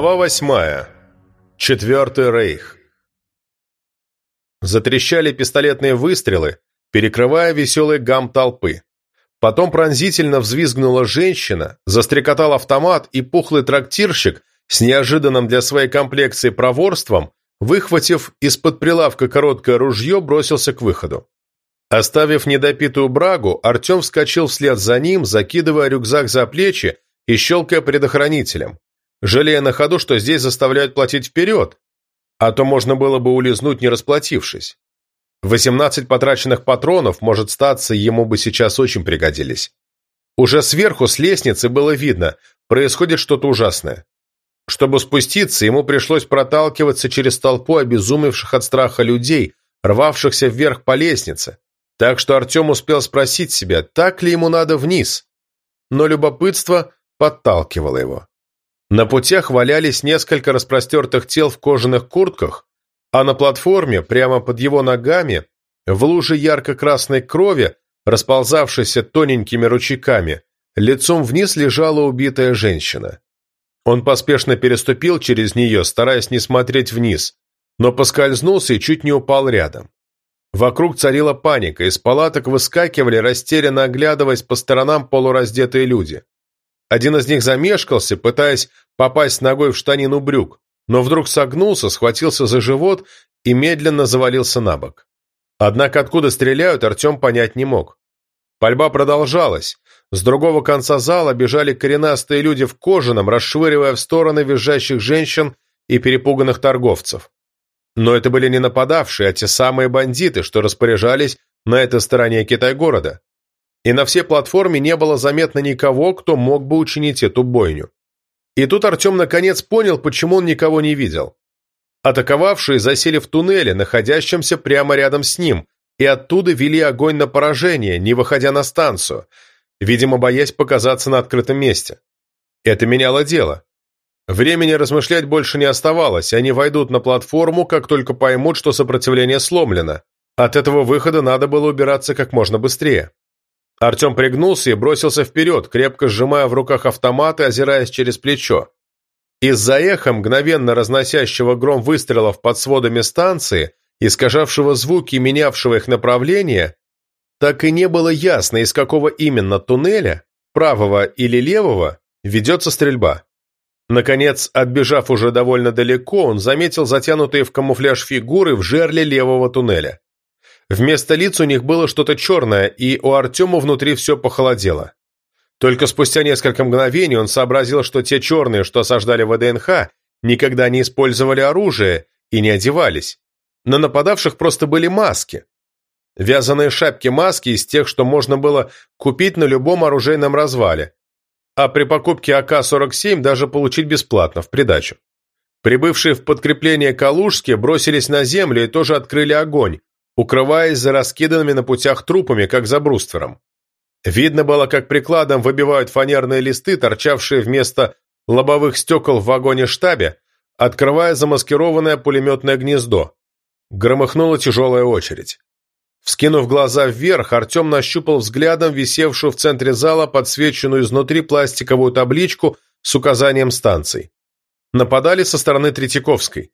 Глава восьмая. Четвертый рейх. Затрещали пистолетные выстрелы, перекрывая веселый гам толпы. Потом пронзительно взвизгнула женщина, застрекотал автомат, и пухлый трактирщик с неожиданным для своей комплекции проворством, выхватив из-под прилавка короткое ружье, бросился к выходу. Оставив недопитую брагу, Артем вскочил вслед за ним, закидывая рюкзак за плечи и щелкая предохранителем жалея на ходу, что здесь заставляют платить вперед, а то можно было бы улизнуть, не расплатившись. Восемнадцать потраченных патронов, может статься, ему бы сейчас очень пригодились. Уже сверху, с лестницы, было видно, происходит что-то ужасное. Чтобы спуститься, ему пришлось проталкиваться через толпу обезумевших от страха людей, рвавшихся вверх по лестнице, так что Артем успел спросить себя, так ли ему надо вниз. Но любопытство подталкивало его. На путях валялись несколько распростертых тел в кожаных куртках, а на платформе, прямо под его ногами, в луже ярко-красной крови, расползавшейся тоненькими ручейками, лицом вниз лежала убитая женщина. Он поспешно переступил через нее, стараясь не смотреть вниз, но поскользнулся и чуть не упал рядом. Вокруг царила паника, из палаток выскакивали, растерянно оглядываясь по сторонам полураздетые люди. Один из них замешкался, пытаясь попасть ногой в штанину брюк, но вдруг согнулся, схватился за живот и медленно завалился на бок. Однако откуда стреляют, Артем понять не мог. Пальба продолжалась. С другого конца зала бежали коренастые люди в кожаном, расшвыривая в стороны визжащих женщин и перепуганных торговцев. Но это были не нападавшие, а те самые бандиты, что распоряжались на этой стороне Китай-города и на всей платформе не было заметно никого, кто мог бы учинить эту бойню. И тут Артем наконец понял, почему он никого не видел. Атаковавшие засели в туннеле, находящемся прямо рядом с ним, и оттуда вели огонь на поражение, не выходя на станцию, видимо, боясь показаться на открытом месте. Это меняло дело. Времени размышлять больше не оставалось, они войдут на платформу, как только поймут, что сопротивление сломлено. От этого выхода надо было убираться как можно быстрее. Артем пригнулся и бросился вперед, крепко сжимая в руках автомат и озираясь через плечо. Из-за эха, мгновенно разносящего гром выстрелов под сводами станции, искажавшего звуки и менявшего их направление, так и не было ясно, из какого именно туннеля, правого или левого, ведется стрельба. Наконец, отбежав уже довольно далеко, он заметил затянутые в камуфляж фигуры в жерле левого туннеля. Вместо лиц у них было что-то черное, и у Артема внутри все похолодело. Только спустя несколько мгновений он сообразил, что те черные, что осаждали ВДНХ, никогда не использовали оружие и не одевались. На нападавших просто были маски. Вязаные шапки-маски из тех, что можно было купить на любом оружейном развале, а при покупке АК-47 даже получить бесплатно, в придачу. Прибывшие в подкрепление Калужские бросились на землю и тоже открыли огонь, укрываясь за раскиданными на путях трупами, как за бруствером. Видно было, как прикладом выбивают фанерные листы, торчавшие вместо лобовых стекол в вагоне-штабе, открывая замаскированное пулеметное гнездо. Громыхнула тяжелая очередь. Вскинув глаза вверх, Артем нащупал взглядом висевшую в центре зала подсвеченную изнутри пластиковую табличку с указанием станций. Нападали со стороны Третьяковской.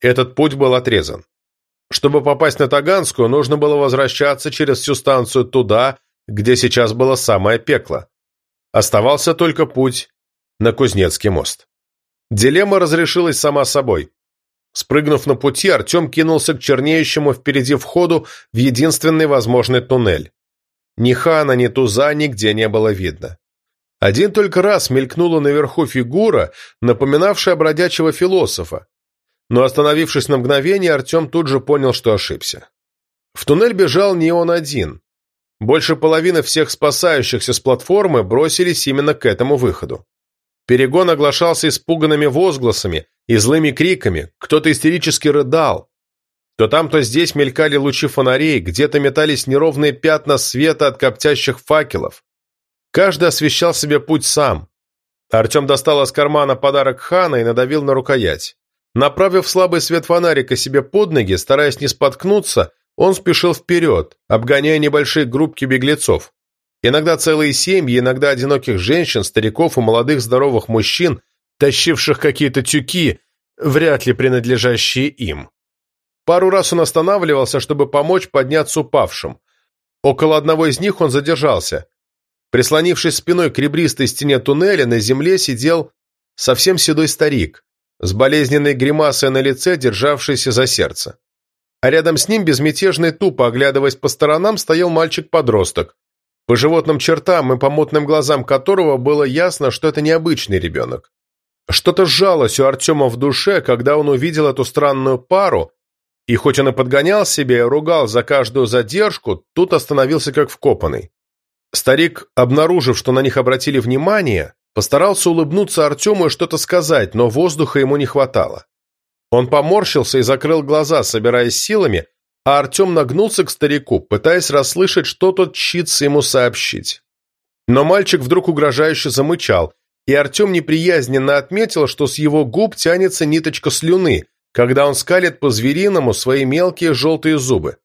Этот путь был отрезан. Чтобы попасть на Таганскую, нужно было возвращаться через всю станцию туда, где сейчас было самое пекло. Оставался только путь на Кузнецкий мост. Дилемма разрешилась сама собой. Спрыгнув на пути, Артем кинулся к чернеющему впереди входу в единственный возможный туннель. Ни хана, ни туза нигде не было видно. Один только раз мелькнула наверху фигура, напоминавшая бродячего философа, но остановившись на мгновение, Артем тут же понял, что ошибся. В туннель бежал не он один. Больше половины всех спасающихся с платформы бросились именно к этому выходу. Перегон оглашался испуганными возгласами и злыми криками, кто-то истерически рыдал. То там, то здесь мелькали лучи фонарей, где-то метались неровные пятна света от коптящих факелов. Каждый освещал себе путь сам. Артем достал из кармана подарок хана и надавил на рукоять. Направив слабый свет фонарика себе под ноги, стараясь не споткнуться, он спешил вперед, обгоняя небольшие группки беглецов. Иногда целые семьи, иногда одиноких женщин, стариков и молодых здоровых мужчин, тащивших какие-то тюки, вряд ли принадлежащие им. Пару раз он останавливался, чтобы помочь подняться упавшим. Около одного из них он задержался. Прислонившись спиной к ребристой стене туннеля, на земле сидел совсем седой старик, с болезненной гримасой на лице, державшийся за сердце. А рядом с ним, безмятежно и тупо оглядываясь по сторонам, стоял мальчик-подросток, по животным чертам и по мутным глазам которого было ясно, что это необычный ребенок. Что-то сжалось у Артема в душе, когда он увидел эту странную пару, и хоть он и подгонял себе и ругал за каждую задержку, тут остановился как вкопанный. Старик, обнаружив, что на них обратили внимание, постарался улыбнуться Артему и что-то сказать, но воздуха ему не хватало. Он поморщился и закрыл глаза, собираясь силами, а Артем нагнулся к старику, пытаясь расслышать, что тот чится ему сообщить. Но мальчик вдруг угрожающе замычал, и Артем неприязненно отметил, что с его губ тянется ниточка слюны, когда он скалит по-звериному свои мелкие желтые зубы.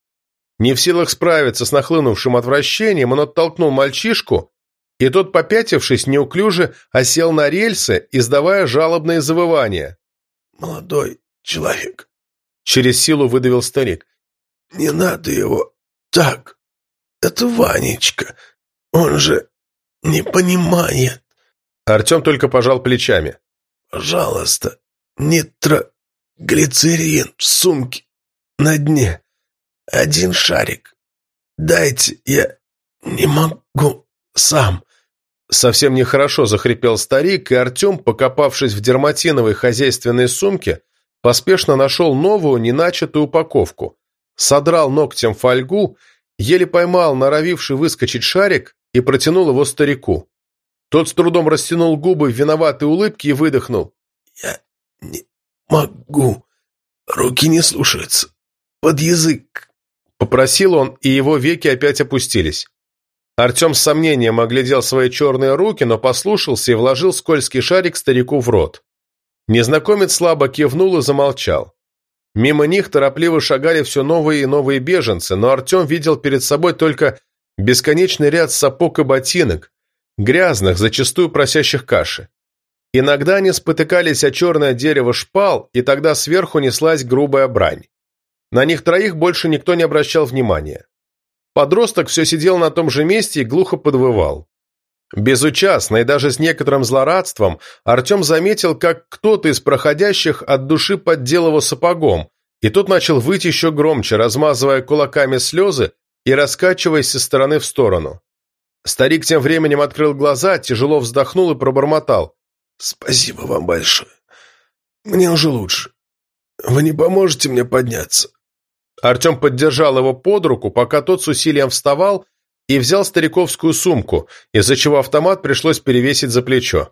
Не в силах справиться с нахлынувшим отвращением, он оттолкнул мальчишку, и тот, попятившись, неуклюже осел на рельсы, издавая жалобные завывания. «Молодой человек», — через силу выдавил старик, — «не надо его так. Это Ванечка. Он же не понимает». Артем только пожал плечами. «Пожалуйста, нитроглицерин в сумке на дне. Один шарик. Дайте, я не могу сам». Совсем нехорошо захрипел старик, и Артем, покопавшись в дерматиновой хозяйственной сумке, поспешно нашел новую, неначатую упаковку, содрал ногтем фольгу, еле поймал норовивший выскочить шарик и протянул его старику. Тот с трудом растянул губы в виноватой улыбке и выдохнул. «Я не могу. Руки не слушаются. Под язык». Попросил он, и его веки опять опустились. Артем с сомнением оглядел свои черные руки, но послушался и вложил скользкий шарик старику в рот. Незнакомец слабо кивнул и замолчал. Мимо них торопливо шагали все новые и новые беженцы, но Артем видел перед собой только бесконечный ряд сапог и ботинок, грязных, зачастую просящих каши. Иногда они спотыкались о черное дерево шпал, и тогда сверху неслась грубая брань. На них троих больше никто не обращал внимания. Подросток все сидел на том же месте и глухо подвывал. Безучастно и даже с некоторым злорадством Артем заметил, как кто-то из проходящих от души поддел его сапогом, и тот начал выть еще громче, размазывая кулаками слезы и раскачиваясь со стороны в сторону. Старик тем временем открыл глаза, тяжело вздохнул и пробормотал. «Спасибо вам большое. Мне уже лучше. Вы не поможете мне подняться?» Артем поддержал его под руку, пока тот с усилием вставал и взял стариковскую сумку, из-за чего автомат пришлось перевесить за плечо.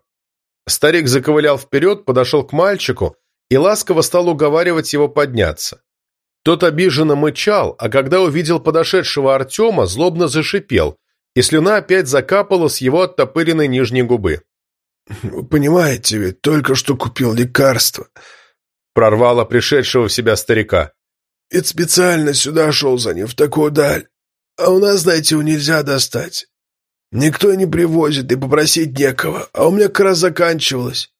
Старик заковылял вперед, подошел к мальчику и ласково стал уговаривать его подняться. Тот обиженно мычал, а когда увидел подошедшего Артема, злобно зашипел, и слюна опять закапала с его оттопыренной нижней губы. «Вы понимаете ведь, только что купил лекарство», — прорвало пришедшего в себя старика. «Ведь специально сюда шел за ним, в такую даль. А у нас, знаете, его нельзя достать. Никто не привозит, и попросить некого, а у меня как раз заканчивалось.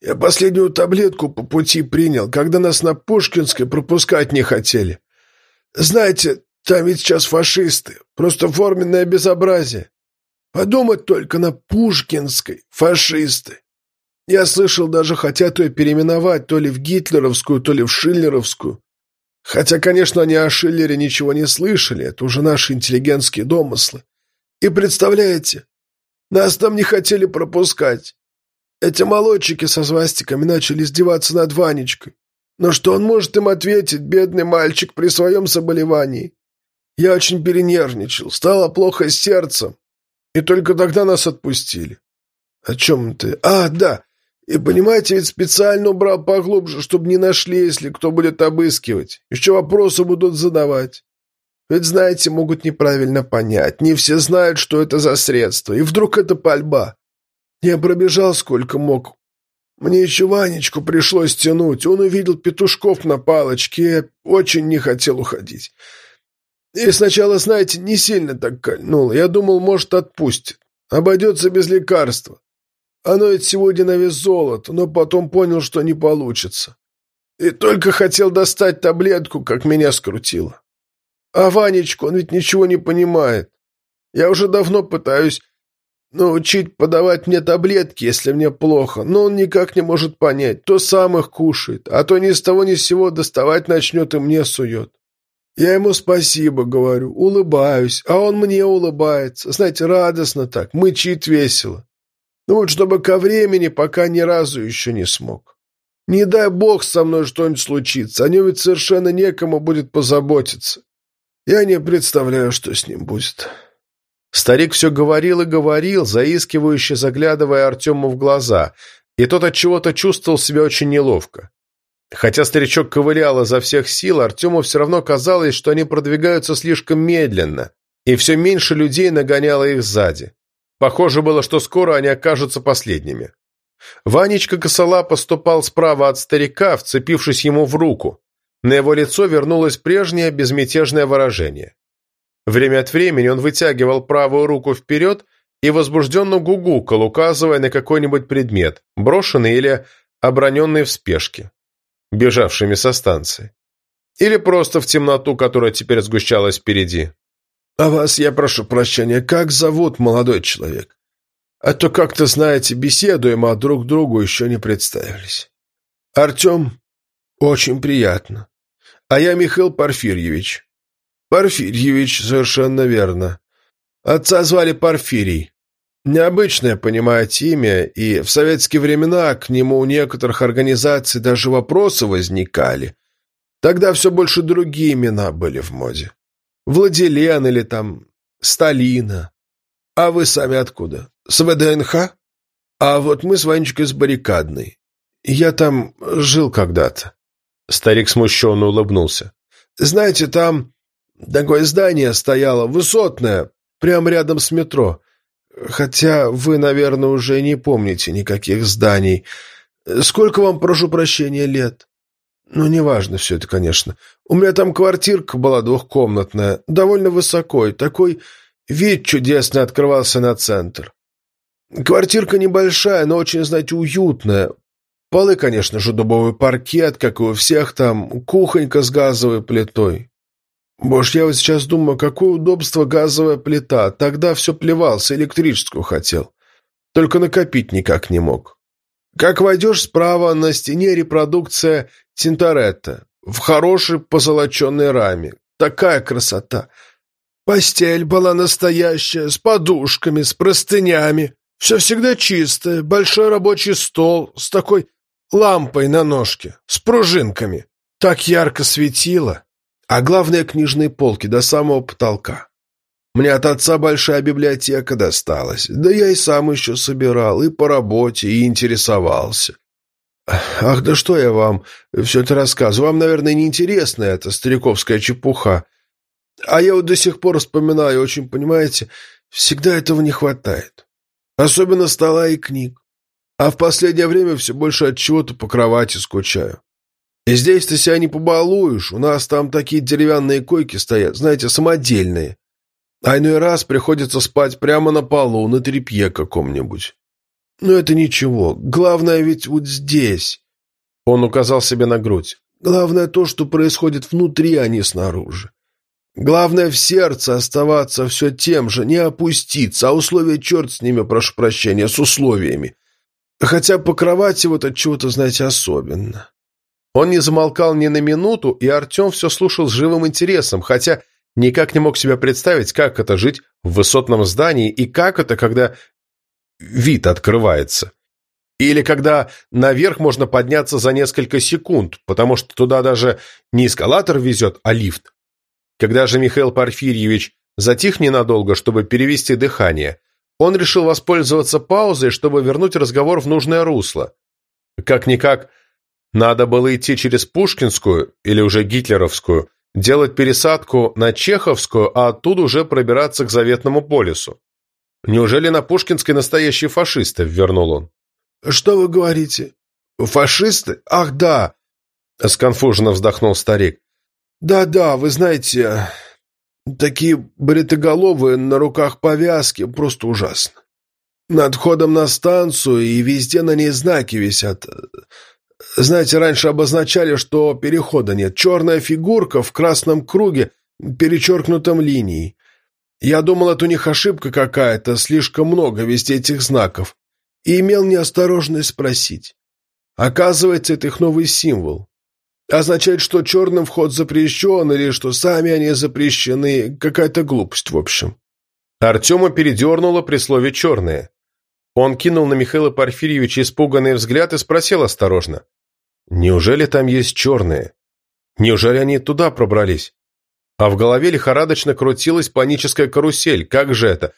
Я последнюю таблетку по пути принял, когда нас на Пушкинской пропускать не хотели. Знаете, там ведь сейчас фашисты. Просто форменное безобразие. Подумать только на Пушкинской. Фашисты. Я слышал, даже хотят ее переименовать то ли в гитлеровскую, то ли в шиллеровскую. Хотя, конечно, они о Шиллере ничего не слышали. Это уже наши интеллигентские домыслы. И представляете, нас там не хотели пропускать. Эти молодчики со свастиками начали издеваться над Ванечкой. Но что он может им ответить, бедный мальчик, при своем заболевании? Я очень перенервничал, стало плохо с сердцем. И только тогда нас отпустили. О чем ты? А, да. И понимаете, ведь специально убрал поглубже, чтобы не нашли, если кто будет обыскивать. Еще вопросы будут задавать. Ведь, знаете, могут неправильно понять. Не все знают, что это за средство. И вдруг это пальба. Я пробежал сколько мог. Мне еще Ванечку пришлось тянуть. Он увидел петушков на палочке и очень не хотел уходить. И сначала, знаете, не сильно так кольнул. Я думал, может, отпустит. Обойдется без лекарства. Оно ведь сегодня на вес золота, но потом понял, что не получится. И только хотел достать таблетку, как меня скрутило. А Ванечку, он ведь ничего не понимает. Я уже давно пытаюсь научить подавать мне таблетки, если мне плохо, но он никак не может понять. То сам их кушает, а то ни с того ни с сего доставать начнет и мне сует. Я ему спасибо говорю, улыбаюсь, а он мне улыбается. Знаете, радостно так, мычит весело. Ну вот чтобы ко времени пока ни разу еще не смог. Не дай бог со мной что-нибудь случится, о нем ведь совершенно некому будет позаботиться. Я не представляю, что с ним будет». Старик все говорил и говорил, заискивающе заглядывая Артему в глаза, и тот от чего-то чувствовал себя очень неловко. Хотя старичок ковылял изо всех сил, Артему все равно казалось, что они продвигаются слишком медленно, и все меньше людей нагоняло их сзади. Похоже было, что скоро они окажутся последними. Ванечка косола поступал справа от старика, вцепившись ему в руку. На его лицо вернулось прежнее безмятежное выражение. Время от времени он вытягивал правую руку вперед и возбужденно гугукал, указывая на какой-нибудь предмет, брошенный или оброненный в спешке, бежавшими со станции. Или просто в темноту, которая теперь сгущалась впереди. «А вас, я прошу прощения, как зовут молодой человек? А то как-то, знаете, беседуем, а друг другу еще не представились. Артем, очень приятно. А я Михаил Порфирьевич. Порфирьевич, совершенно верно. Отца звали Порфирий. Необычное, понимаете, имя, и в советские времена к нему у некоторых организаций даже вопросы возникали. Тогда все больше другие имена были в моде. Владилен или там Сталина. А вы сами откуда? С ВДНХ? А вот мы с Ванечкой с баррикадной. Я там жил когда-то. Старик смущенно улыбнулся. «Знаете, там такое здание стояло, высотное, прямо рядом с метро. Хотя вы, наверное, уже не помните никаких зданий. Сколько вам, прошу прощения, лет?» «Ну, неважно все это, конечно. У меня там квартирка была двухкомнатная, довольно высокой, такой вид чудесный открывался на центр. Квартирка небольшая, но очень, знаете, уютная, Полы, конечно же, дубовый паркет, как и у всех там, кухонька с газовой плитой. Боже, я вот сейчас думаю, какое удобство газовая плита. Тогда все плевался, электрическую хотел. Только накопить никак не мог. Как войдешь справа, на стене репродукция Тинторетта в хорошей позолоченной раме. Такая красота. Постель была настоящая, с подушками, с простынями. Все всегда чистое, большой рабочий стол с такой лампой на ножке, с пружинками. Так ярко светило. А главное, книжные полки до самого потолка. Мне от отца большая библиотека досталась. Да я и сам еще собирал, и по работе, и интересовался. Ах, да что я вам все это рассказываю? Вам, наверное, неинтересна эта стариковская чепуха. А я вот до сих пор вспоминаю, очень, понимаете, всегда этого не хватает. Особенно стола и книг. А в последнее время все больше от чего-то по кровати скучаю. И здесь ты себя не побалуешь, у нас там такие деревянные койки стоят, знаете, самодельные. А иной раз приходится спать прямо на полу, на тряпье каком-нибудь. Но это ничего, главное ведь вот здесь. Он указал себе на грудь. Главное то, что происходит внутри, а не снаружи. Главное в сердце оставаться все тем же, не опуститься, а условия черт с ними, прошу прощения, с условиями. Хотя по кровати вот от чего-то, знаете, особенно. Он не замолкал ни на минуту, и Артем все слушал с живым интересом, хотя никак не мог себе представить, как это жить в высотном здании и как это, когда вид открывается. Или когда наверх можно подняться за несколько секунд, потому что туда даже не эскалатор везет, а лифт. Когда же Михаил Порфирьевич затих ненадолго, чтобы перевести дыхание, он решил воспользоваться паузой, чтобы вернуть разговор в нужное русло. Как-никак, надо было идти через Пушкинскую, или уже Гитлеровскую, делать пересадку на Чеховскую, а оттуда уже пробираться к Заветному полюсу. Неужели на Пушкинской настоящие фашисты, вернул он. «Что вы говорите? Фашисты? Ах, да!» Сконфуженно вздохнул старик. «Да-да, вы знаете, Такие бритоголовые, на руках повязки, просто ужасно. Над входом на станцию и везде на ней знаки висят. Знаете, раньше обозначали, что перехода нет. Черная фигурка в красном круге, перечеркнутом линией. Я думал, это у них ошибка какая-то, слишком много везде этих знаков. И имел неосторожность спросить. Оказывается, это их новый символ. Означает, что черным вход запрещен, или что сами они запрещены. Какая-то глупость, в общем. Артема передернуло при слове «черные». Он кинул на Михаила Порфирьевича испуганный взгляд и спросил осторожно. «Неужели там есть черные? Неужели они туда пробрались?» А в голове лихорадочно крутилась паническая карусель. Как же это?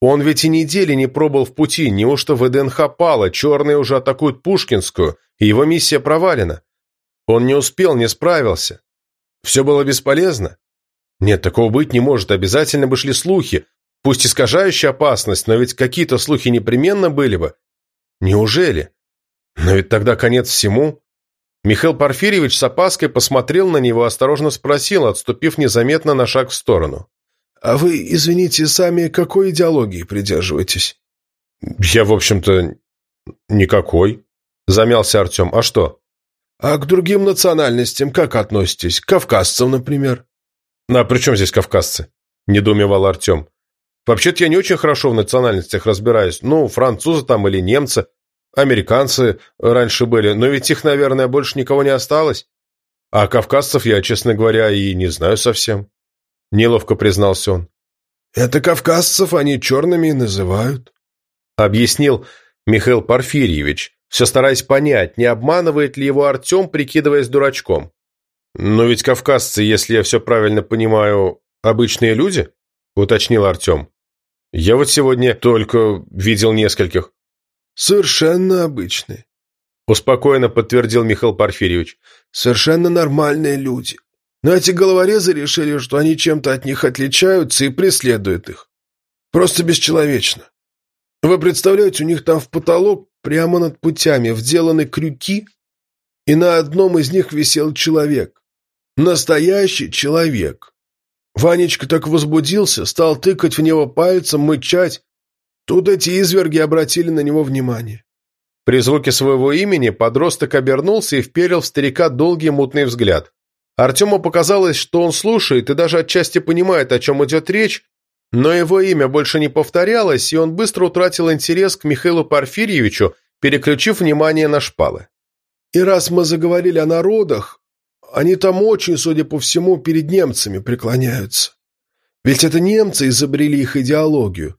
Он ведь и недели не пробыл в пути, неужто ВДНХ пало, черные уже атакуют Пушкинскую, и его миссия провалена? Он не успел, не справился. Все было бесполезно? Нет, такого быть не может, обязательно бы шли слухи, пусть искажающая опасность, но ведь какие-то слухи непременно были бы. Неужели? Но ведь тогда конец всему. Михаил Порфирьевич с опаской посмотрел на него, осторожно спросил, отступив незаметно на шаг в сторону. «А вы, извините, сами какой идеологии придерживаетесь?» «Я, в общем-то, никакой», — замялся Артем. «А что?» «А к другим национальностям как относитесь? К кавказцам, например?» «А при чем здесь кавказцы?» – недоумевал Артем. «Вообще-то я не очень хорошо в национальностях разбираюсь. Ну, французы там или немцы, американцы раньше были, но ведь их, наверное, больше никого не осталось. А кавказцев я, честно говоря, и не знаю совсем». Неловко признался он. «Это кавказцев они черными и называют», — объяснил Михаил Порфирьевич, все стараясь понять, не обманывает ли его Артем, прикидываясь дурачком. «Но ведь кавказцы, если я все правильно понимаю, обычные люди?» – уточнил Артем. «Я вот сегодня только видел нескольких». «Совершенно обычные», – успокоенно подтвердил Михаил Порфирьевич. «Совершенно нормальные люди. Но эти головорезы решили, что они чем-то от них отличаются и преследуют их. Просто бесчеловечно. Вы представляете, у них там в потолок прямо над путями вделаны крюки, и на одном из них висел человек. Настоящий человек. Ванечка так возбудился, стал тыкать в него пальцем, мычать. Тут эти изверги обратили на него внимание. При звуке своего имени подросток обернулся и вперил в старика долгий мутный взгляд. Артему показалось, что он слушает и даже отчасти понимает, о чем идет речь, но его имя больше не повторялось, и он быстро утратил интерес к Михаилу Порфирьевичу, переключив внимание на шпалы. «И раз мы заговорили о народах, они там очень, судя по всему, перед немцами преклоняются. Ведь это немцы изобрели их идеологию.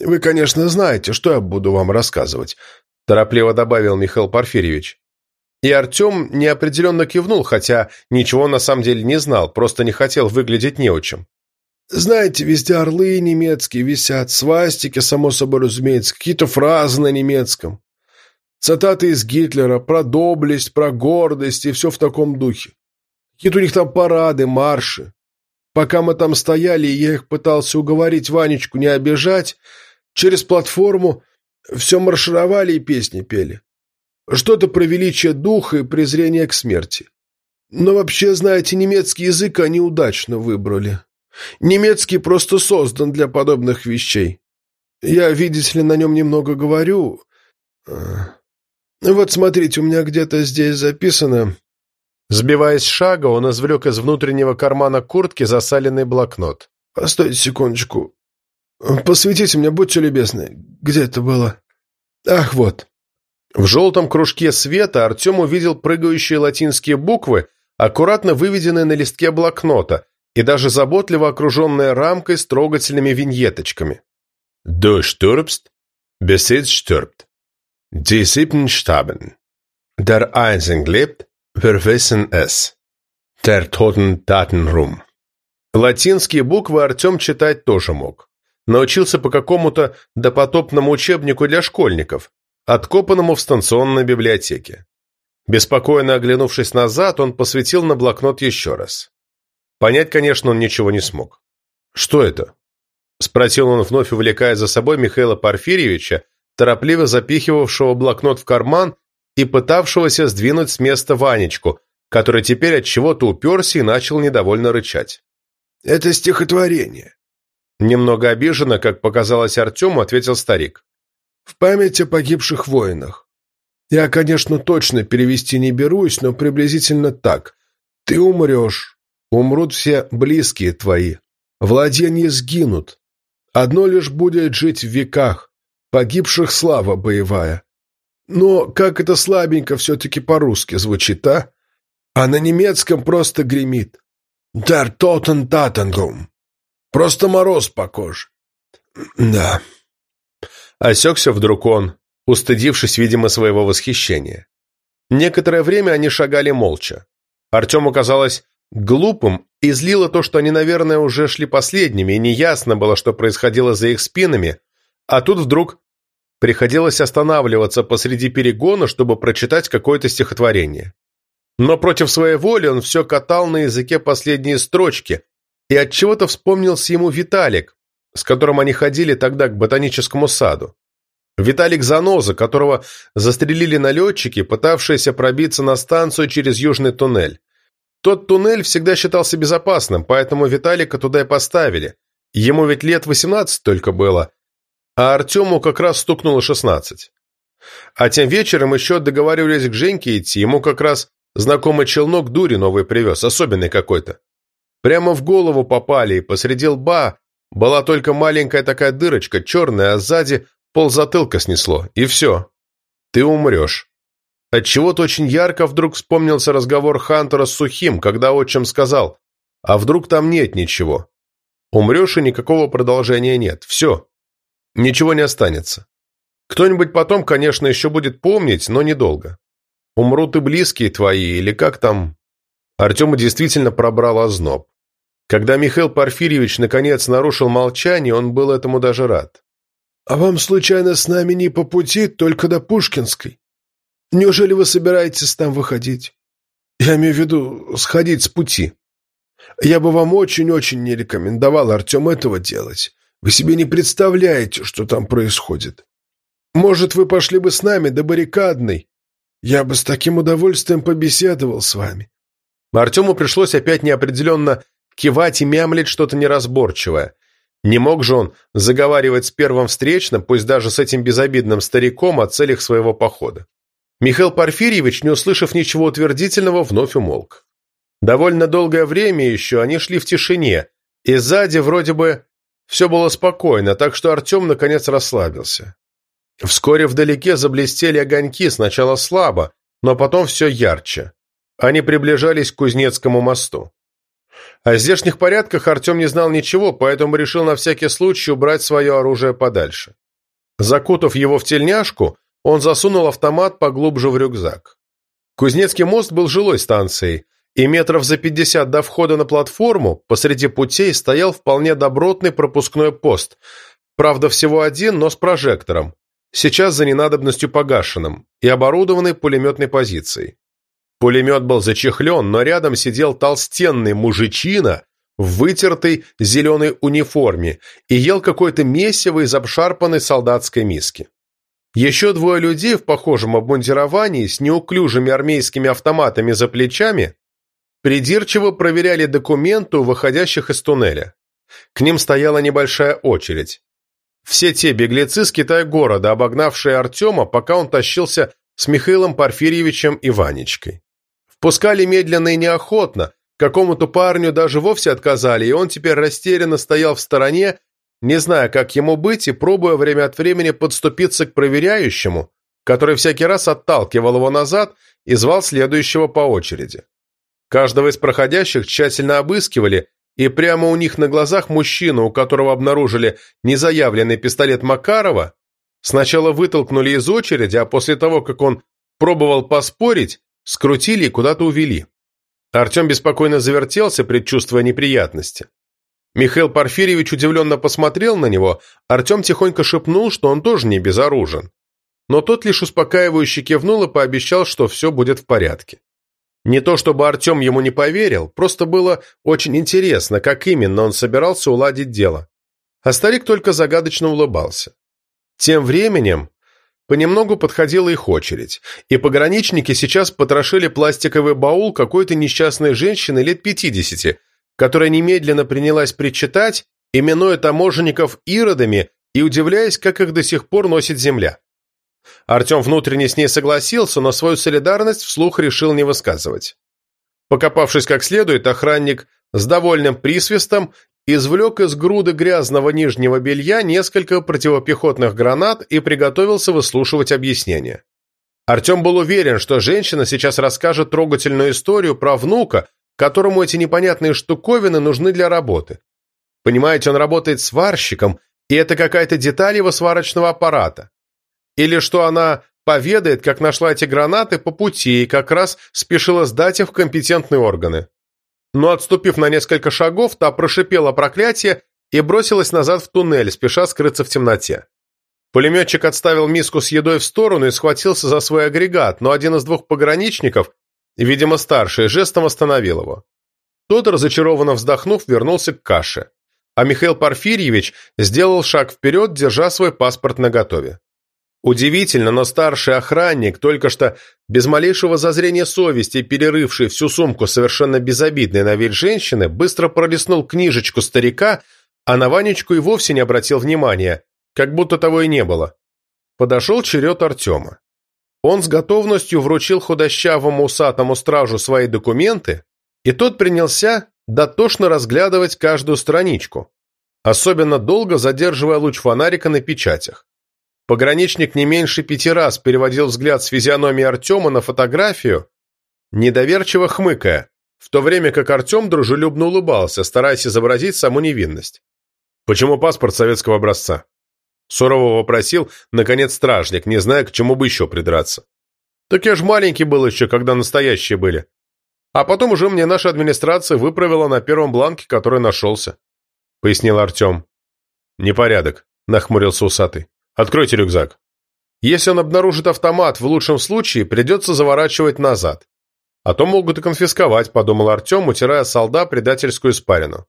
Вы, конечно, знаете, что я буду вам рассказывать», – торопливо добавил Михаил Порфирьевич. И Артем неопределенно кивнул, хотя ничего на самом деле не знал, просто не хотел выглядеть неучим. «Знаете, везде орлы немецкие висят, свастики, само собой разумеется, какие-то фразы на немецком. Цитаты из Гитлера про доблесть, про гордость и все в таком духе. Какие-то у них там парады, марши. Пока мы там стояли, и я их пытался уговорить Ванечку не обижать, через платформу все маршировали и песни пели. Что-то про величие духа и презрение к смерти. Но вообще, знаете, немецкий язык они удачно выбрали. Немецкий просто создан для подобных вещей. Я, видите ли, на нем немного говорю. А, вот смотрите, у меня где-то здесь записано Сбиваясь с шага, он извлек из внутреннего кармана куртки засаленный блокнот. «Постойте секундочку. Посветите мне, будьте любезны. Где это было? Ах, вот». В желтом кружке света Артем увидел прыгающие латинские буквы, аккуратно выведенные на листке блокнота, и даже заботливо окруженные рамкой с трогательными виньеточками. «Du stirbst, Besitz stirbt. Die sieben Staben. Der Einzig lebt, Wir wissen es. Der Toten Datenrum. Латинские буквы Артем читать тоже мог. Научился по какому-то допотопному учебнику для школьников, откопанному в станционной библиотеке. Беспокойно оглянувшись назад, он посветил на блокнот еще раз. Понять, конечно, он ничего не смог. «Что это?» – спросил он, вновь увлекая за собой Михаила Порфирьевича, торопливо запихивавшего блокнот в карман и пытавшегося сдвинуть с места Ванечку, который теперь от чего-то уперся и начал недовольно рычать. «Это стихотворение». Немного обиженно, как показалось Артему, ответил старик. В память о погибших воинах. Я, конечно, точно перевести не берусь, но приблизительно так. Ты умрешь. Умрут все близкие твои. Владения сгинут. Одно лишь будет жить в веках. Погибших слава боевая. Но как это слабенько все-таки по-русски звучит, а? А на немецком просто гремит. «Der Toten Tatengum». Просто мороз по коже. Да. Осекся вдруг он, устыдившись, видимо, своего восхищения. Некоторое время они шагали молча. Артему казалось глупым и злило то, что они, наверное, уже шли последними, и неясно было, что происходило за их спинами, а тут вдруг приходилось останавливаться посреди перегона, чтобы прочитать какое-то стихотворение. Но против своей воли он все катал на языке последние строчки, и от чего то вспомнился ему Виталик, с которым они ходили тогда к ботаническому саду. Виталик Заноза, которого застрелили налетчики, пытавшиеся пробиться на станцию через южный туннель. Тот туннель всегда считался безопасным, поэтому Виталика туда и поставили. Ему ведь лет 18 только было, а Артему как раз стукнуло 16. А тем вечером еще договаривались к Женьке идти, ему как раз знакомый челнок дури новый привез, особенный какой-то. Прямо в голову попали, и посреди лба была только маленькая такая дырочка, черная, а сзади ползатылка снесло, и все. Ты умрешь. Отчего-то очень ярко вдруг вспомнился разговор Хантера с Сухим, когда отчим сказал, а вдруг там нет ничего. Умрешь, и никакого продолжения нет. Все. Ничего не останется. Кто-нибудь потом, конечно, еще будет помнить, но недолго. Умрут и близкие твои, или как там... Артема действительно пробрал озноб. Когда Михаил Порфирьевич наконец нарушил молчание, он был этому даже рад. «А вам, случайно, с нами не по пути, только до Пушкинской? Неужели вы собираетесь там выходить? Я имею в виду сходить с пути. Я бы вам очень-очень не рекомендовал, Артем, этого делать. Вы себе не представляете, что там происходит. Может, вы пошли бы с нами до баррикадной? Я бы с таким удовольствием побеседовал с вами». Артему пришлось опять неопределенно кивать и мямлить что-то неразборчивое. Не мог же он заговаривать с первым встречным, пусть даже с этим безобидным стариком, о целях своего похода. Михаил Порфирьевич, не услышав ничего утвердительного, вновь умолк. Довольно долгое время еще они шли в тишине, и сзади вроде бы все было спокойно, так что Артем наконец расслабился. Вскоре вдалеке заблестели огоньки, сначала слабо, но потом все ярче. Они приближались к Кузнецкому мосту. О здешних порядках Артем не знал ничего, поэтому решил на всякий случай убрать свое оружие подальше. Закутав его в тельняшку, он засунул автомат поглубже в рюкзак. Кузнецкий мост был жилой станцией, и метров за пятьдесят до входа на платформу посреди путей стоял вполне добротный пропускной пост, правда всего один, но с прожектором, сейчас за ненадобностью погашенным, и оборудованный пулеметной позицией. Пулемет был зачехлен, но рядом сидел толстенный мужичина в вытертой зеленой униформе и ел какое-то месиво из обшарпанной солдатской миски. Еще двое людей в похожем обмундировании с неуклюжими армейскими автоматами за плечами придирчиво проверяли документы выходящих из туннеля. К ним стояла небольшая очередь. Все те беглецы с Китай-города, обогнавшие Артема, пока он тащился с Михаилом Порфирьевичем и Ванечкой. Пускали медленно и неохотно, какому-то парню даже вовсе отказали, и он теперь растерянно стоял в стороне, не зная, как ему быть, и пробуя время от времени подступиться к проверяющему, который всякий раз отталкивал его назад и звал следующего по очереди. Каждого из проходящих тщательно обыскивали, и прямо у них на глазах мужчину, у которого обнаружили незаявленный пистолет Макарова, сначала вытолкнули из очереди, а после того, как он пробовал поспорить, Скрутили и куда-то увели. Артем беспокойно завертелся, предчувствуя неприятности. Михаил Порфирьевич удивленно посмотрел на него, Артем тихонько шепнул, что он тоже не безоружен. Но тот лишь успокаивающе кивнул и пообещал, что все будет в порядке. Не то чтобы Артем ему не поверил, просто было очень интересно, как именно он собирался уладить дело. А старик только загадочно улыбался. Тем временем Понемногу подходила их очередь, и пограничники сейчас потрошили пластиковый баул какой-то несчастной женщины лет пятидесяти, которая немедленно принялась причитать, именуя таможенников иродами и удивляясь, как их до сих пор носит земля. Артем внутренне с ней согласился, но свою солидарность вслух решил не высказывать. Покопавшись как следует, охранник с довольным присвистом извлек из груды грязного нижнего белья несколько противопехотных гранат и приготовился выслушивать объяснения. Артем был уверен, что женщина сейчас расскажет трогательную историю про внука, которому эти непонятные штуковины нужны для работы. Понимаете, он работает сварщиком, и это какая-то деталь его сварочного аппарата. Или что она поведает, как нашла эти гранаты по пути и как раз спешила сдать их в компетентные органы. Но отступив на несколько шагов, та прошипела проклятие и бросилась назад в туннель, спеша скрыться в темноте. Пулеметчик отставил миску с едой в сторону и схватился за свой агрегат, но один из двух пограничников, видимо старший, жестом остановил его. Тот, разочарованно вздохнув, вернулся к каше, а Михаил Порфирьевич сделал шаг вперед, держа свой паспорт наготове. Удивительно, но старший охранник, только что без малейшего зазрения совести, перерывший всю сумку совершенно безобидной на вид женщины, быстро пролистнул книжечку старика, а на Ванечку и вовсе не обратил внимания, как будто того и не было. Подошел черед Артема. Он с готовностью вручил худощавому усатому стражу свои документы, и тот принялся дотошно разглядывать каждую страничку, особенно долго задерживая луч фонарика на печатях. Пограничник не меньше пяти раз переводил взгляд с физиономии Артема на фотографию, недоверчиво хмыкая, в то время как Артем дружелюбно улыбался, стараясь изобразить саму невинность. «Почему паспорт советского образца?» Сурово вопросил, наконец, стражник, не зная, к чему бы еще придраться. «Так я ж маленький был еще, когда настоящие были. А потом уже мне наша администрация выправила на первом бланке, который нашелся», — пояснил Артем. «Непорядок», — нахмурился усатый. Откройте рюкзак. Если он обнаружит автомат, в лучшем случае придется заворачивать назад. А то могут и конфисковать, подумал Артем, утирая солда предательскую испарину.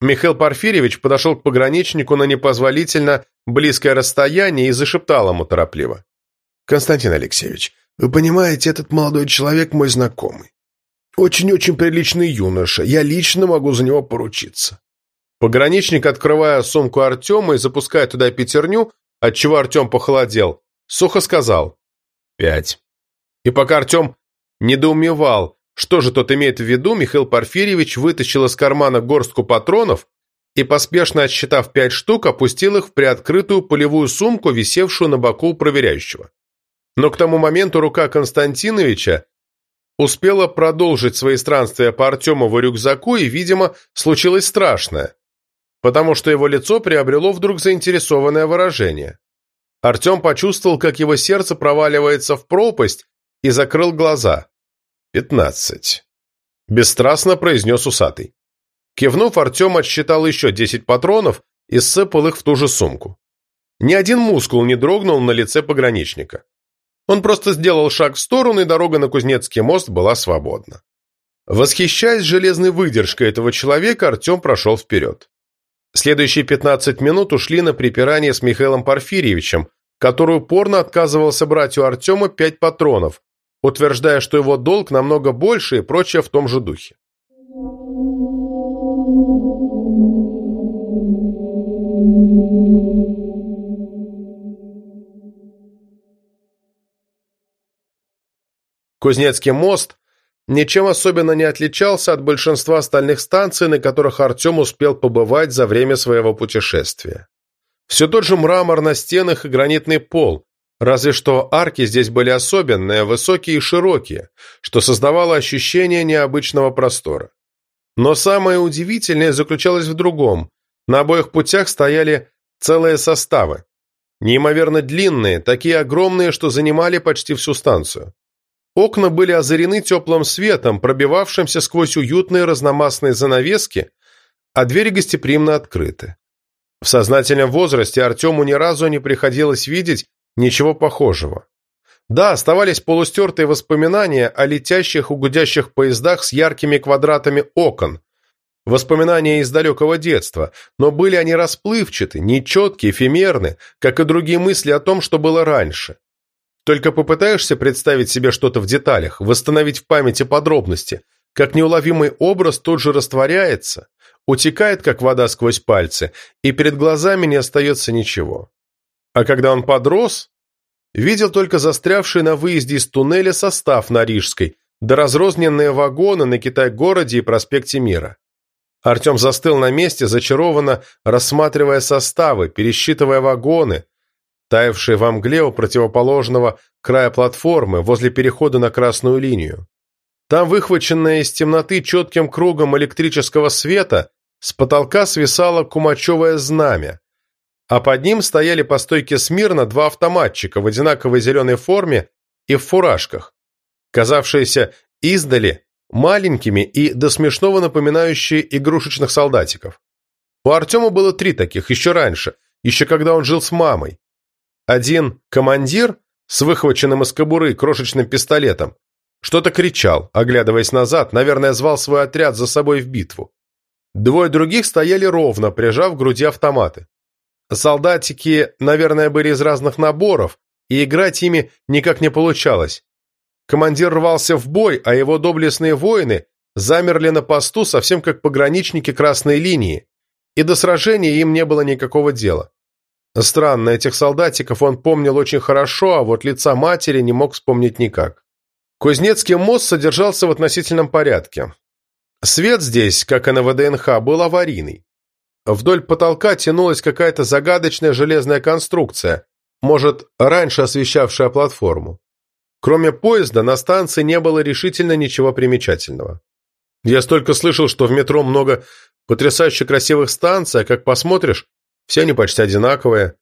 Михаил Порфирьевич подошел к пограничнику на непозволительно близкое расстояние и зашептал ему торопливо. «Константин Алексеевич, вы понимаете, этот молодой человек мой знакомый. Очень-очень приличный юноша, я лично могу за него поручиться». Пограничник, открывая сумку Артема и запуская туда пятерню, отчего Артем похолодел, сухо сказал «пять». И пока Артем недоумевал, что же тот имеет в виду, Михаил Порфирьевич вытащил из кармана горстку патронов и, поспешно отсчитав пять штук, опустил их в приоткрытую полевую сумку, висевшую на боку проверяющего. Но к тому моменту рука Константиновича успела продолжить свои странствия по Артемову рюкзаку, и, видимо, случилось страшное потому что его лицо приобрело вдруг заинтересованное выражение. Артем почувствовал, как его сердце проваливается в пропасть и закрыл глаза. «Пятнадцать», – бесстрастно произнес усатый. Кивнув, Артем отсчитал еще десять патронов и сыпал их в ту же сумку. Ни один мускул не дрогнул на лице пограничника. Он просто сделал шаг в сторону, и дорога на Кузнецкий мост была свободна. Восхищаясь железной выдержкой этого человека, Артем прошел вперед. Следующие 15 минут ушли на припирание с Михаилом Порфирьевичем, который упорно отказывался брать у Артема пять патронов, утверждая, что его долг намного больше и прочее в том же духе. Кузнецкий мост ничем особенно не отличался от большинства остальных станций, на которых Артем успел побывать за время своего путешествия. Все тот же мрамор на стенах и гранитный пол, разве что арки здесь были особенные, высокие и широкие, что создавало ощущение необычного простора. Но самое удивительное заключалось в другом. На обоих путях стояли целые составы. Неимоверно длинные, такие огромные, что занимали почти всю станцию. Окна были озарены теплым светом, пробивавшимся сквозь уютные разномастные занавески, а двери гостеприимно открыты. В сознательном возрасте Артему ни разу не приходилось видеть ничего похожего. Да, оставались полустертые воспоминания о летящих и гудящих поездах с яркими квадратами окон, воспоминания из далекого детства, но были они расплывчаты, нечеткие, эфемерны, как и другие мысли о том, что было раньше. Только попытаешься представить себе что-то в деталях, восстановить в памяти подробности, как неуловимый образ тут же растворяется, утекает, как вода сквозь пальцы, и перед глазами не остается ничего. А когда он подрос, видел только застрявший на выезде из туннеля состав на Рижской, да разрозненные вагоны на Китай-городе и проспекте Мира. Артем застыл на месте, зачарованно рассматривая составы, пересчитывая вагоны, таявшие во мгле у противоположного края платформы возле перехода на красную линию. Там, выхваченное из темноты четким кругом электрического света, с потолка свисало кумачевое знамя, а под ним стояли по стойке смирно два автоматчика в одинаковой зеленой форме и в фуражках, казавшиеся издали маленькими и до смешного напоминающие игрушечных солдатиков. У Артема было три таких еще раньше, еще когда он жил с мамой. Один – командир с выхваченным из кобуры крошечным пистолетом. Что-то кричал, оглядываясь назад, наверное, звал свой отряд за собой в битву. Двое других стояли ровно, прижав к груди автоматы. Солдатики, наверное, были из разных наборов, и играть ими никак не получалось. Командир рвался в бой, а его доблестные воины замерли на посту совсем как пограничники красной линии, и до сражения им не было никакого дела. Странно, этих солдатиков он помнил очень хорошо, а вот лица матери не мог вспомнить никак. Кузнецкий мост содержался в относительном порядке. Свет здесь, как и на ВДНХ, был аварийный. Вдоль потолка тянулась какая-то загадочная железная конструкция, может, раньше освещавшая платформу. Кроме поезда, на станции не было решительно ничего примечательного. Я столько слышал, что в метро много потрясающе красивых станций, а как посмотришь, все они почти одинаковые.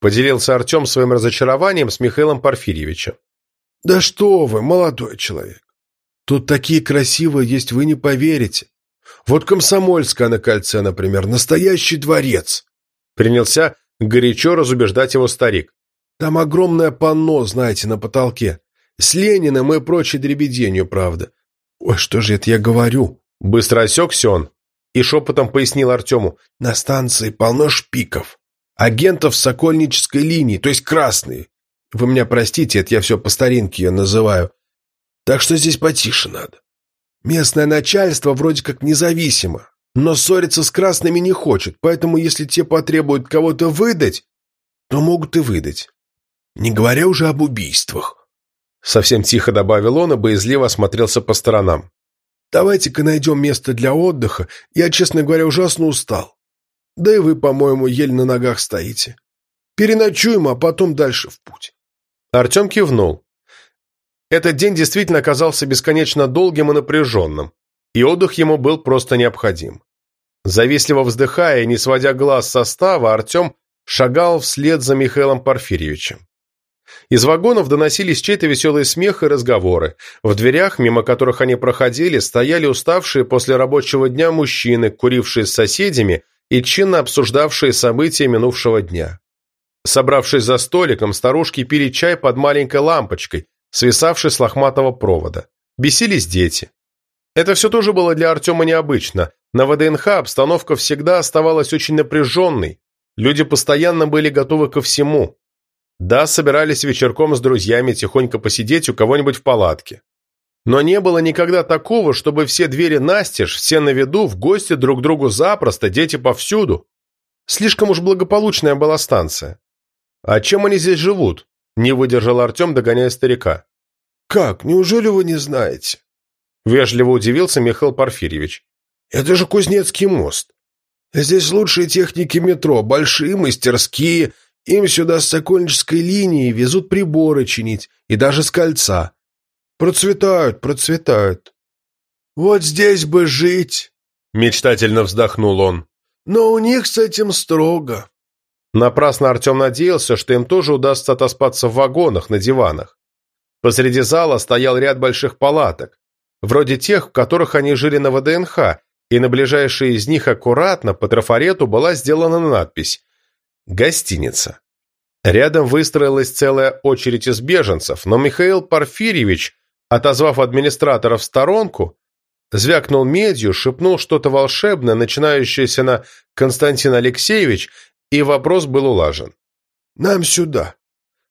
Поделился Артем своим разочарованием с Михаилом Порфирьевичем. «Да что вы, молодой человек! Тут такие красивые есть, вы не поверите. Вот Комсомольская на кольце, например, настоящий дворец!» Принялся горячо разубеждать его старик. «Там огромное панно, знаете, на потолке. С Лениным и прочей дребеденью, правда. Ой, что же это я говорю? Быстро осекся он и шепотом пояснил Артему. На станции полно шпиков. Агентов сокольнической линии, то есть красные. Вы меня простите, это я все по старинке ее называю. Так что здесь потише надо. Местное начальство вроде как независимо, но ссориться с красными не хочет, поэтому если те потребуют кого-то выдать, то могут и выдать. Не говоря уже об убийствах. Совсем тихо добавил он и боязливо осмотрелся по сторонам. «Давайте-ка найдем место для отдыха. Я, честно говоря, ужасно устал. Да и вы, по-моему, еле на ногах стоите. Переночуем, а потом дальше в путь». Артем кивнул. Этот день действительно оказался бесконечно долгим и напряженным, и отдых ему был просто необходим. Завистливо вздыхая и не сводя глаз состава, Артем шагал вслед за Михаилом Порфирьевичем. Из вагонов доносились чей-то веселый смех и разговоры. В дверях, мимо которых они проходили, стояли уставшие после рабочего дня мужчины, курившие с соседями и чинно обсуждавшие события минувшего дня. Собравшись за столиком, старушки пили чай под маленькой лампочкой, свисавшей с лохматого провода. Бесились дети. Это все тоже было для Артема необычно. На ВДНХ обстановка всегда оставалась очень напряженной. Люди постоянно были готовы ко всему, да, собирались вечерком с друзьями тихонько посидеть у кого-нибудь в палатке. Но не было никогда такого, чтобы все двери настежь, все на виду, в гости друг другу запросто, дети повсюду. Слишком уж благополучная была станция. А чем они здесь живут? Не выдержал Артем, догоняя старика. «Как? Неужели вы не знаете?» Вежливо удивился Михаил Порфирьевич. «Это же Кузнецкий мост. Здесь лучшие техники метро, большие мастерские, им сюда с Сокольнической линии везут приборы чинить, и даже с кольца. Процветают, процветают. Вот здесь бы жить, — мечтательно вздохнул он. Но у них с этим строго. Напрасно Артем надеялся, что им тоже удастся отоспаться в вагонах, на диванах. Посреди зала стоял ряд больших палаток, вроде тех, в которых они жили на ВДНХ, и на ближайшей из них аккуратно по трафарету была сделана надпись Гостиница. Рядом выстроилась целая очередь из беженцев, но Михаил Порфирьевич, отозвав администратора в сторонку, звякнул медью, шепнул что-то волшебное, начинающееся на Константин Алексеевич, и вопрос был улажен. «Нам сюда!»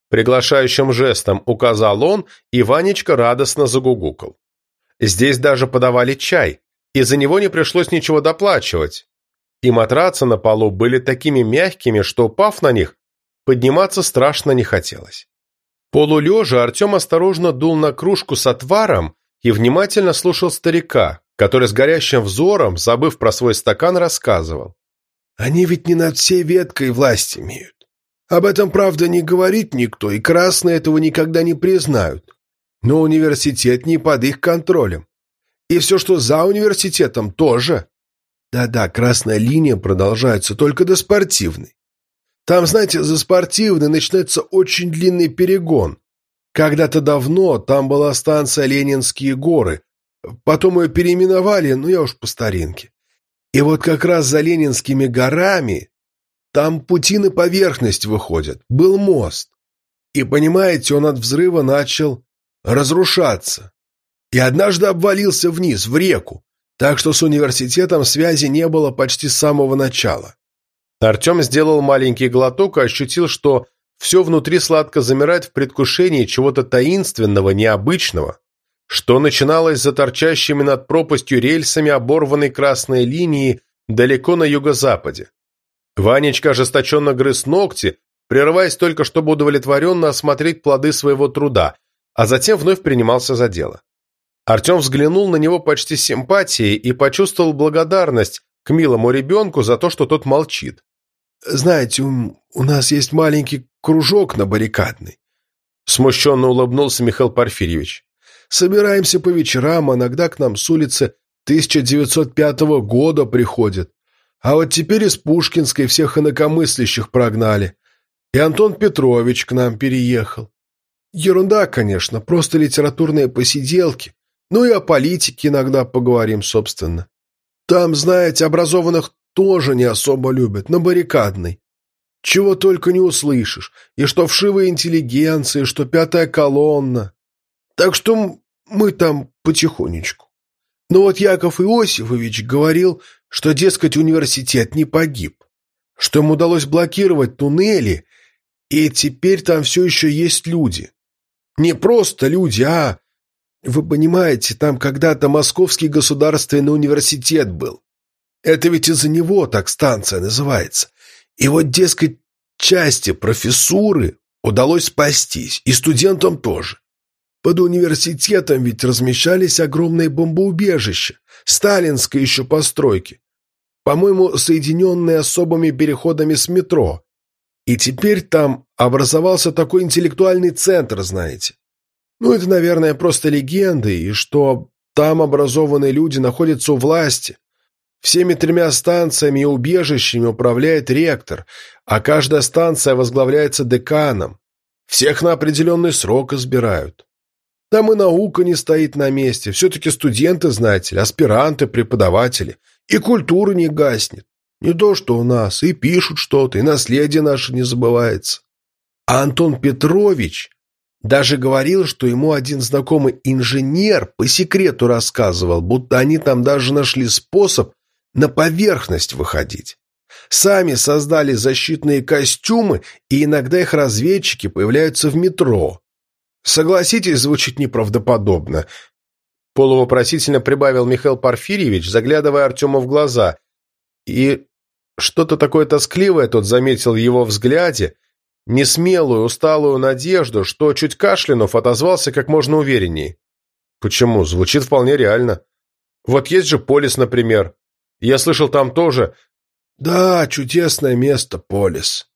Приглашающим жестом указал он, и Ванечка радостно загугукал. Здесь даже подавали чай, и за него не пришлось ничего доплачивать. И матрацы на полу были такими мягкими, что, упав на них, подниматься страшно не хотелось. Полулежа Артем осторожно дул на кружку с отваром и внимательно слушал старика, который с горящим взором, забыв про свой стакан, рассказывал. «Они ведь не над всей веткой власть имеют. Об этом, правда, не говорит никто, и красные этого никогда не признают. Но университет не под их контролем. И все, что за университетом, тоже. Да-да, красная линия продолжается только до спортивной. Там, знаете, за спортивной начинается очень длинный перегон. Когда-то давно там была станция Ленинские горы. Потом ее переименовали, ну я уж по старинке. И вот как раз за Ленинскими горами там пути на поверхность выходят. Был мост. И, понимаете, он от взрыва начал разрушаться. И однажды обвалился вниз, в реку. Так что с университетом связи не было почти с самого начала. Артем сделал маленький глоток и ощутил, что все внутри сладко замирает в предвкушении чего-то таинственного, необычного, что начиналось за торчащими над пропастью рельсами оборванной красной линии далеко на юго-западе. Ванечка ожесточенно грыз ногти, прерываясь только, чтобы удовлетворенно осмотреть плоды своего труда, а затем вновь принимался за дело. Артем взглянул на него почти с симпатией и почувствовал благодарность к милому ребенку за то, что тот молчит. «Знаете, у, у нас есть маленький кружок на баррикадной», смущенно улыбнулся Михаил Порфирьевич. «Собираемся по вечерам, иногда к нам с улицы 1905 года приходят. А вот теперь из Пушкинской всех инакомыслящих прогнали. И Антон Петрович к нам переехал. Ерунда, конечно, просто литературные посиделки. Ну и о политике иногда поговорим, собственно. Там, знаете, образованных тоже не особо любят, на баррикадной. Чего только не услышишь. И что вшивая интеллигенция, что пятая колонна. Так что мы там потихонечку. Но вот Яков Иосифович говорил, что, дескать, университет не погиб, что им удалось блокировать туннели, и теперь там все еще есть люди. Не просто люди, а... Вы понимаете, там когда-то Московский государственный университет был. Это ведь из-за него так станция называется. И вот, дескать, части профессуры удалось спастись, и студентам тоже. Под университетом ведь размещались огромные бомбоубежища, сталинской еще постройки, по-моему, соединенные особыми переходами с метро. И теперь там образовался такой интеллектуальный центр, знаете. Ну, это, наверное, просто легенды, и что там образованные люди находятся у власти. Всеми тремя станциями и убежищами управляет ректор, а каждая станция возглавляется деканом. Всех на определенный срок избирают. Там и наука не стоит на месте. Все-таки студенты, знаете ли, аспиранты, преподаватели. И культура не гаснет. Не то, что у нас. И пишут что-то, и наследие наше не забывается. А Антон Петрович даже говорил, что ему один знакомый инженер по секрету рассказывал, будто они там даже нашли способ на поверхность выходить. Сами создали защитные костюмы, и иногда их разведчики появляются в метро. Согласитесь, звучит неправдоподобно. Полувопросительно прибавил Михаил Порфирьевич, заглядывая Артему в глаза. И что-то такое тоскливое тот заметил в его взгляде, несмелую, усталую надежду, что, чуть кашлянув, отозвался как можно увереннее. Почему? Звучит вполне реально. Вот есть же Полис, например. Я слышал, там тоже... Да, чудесное место, Полис.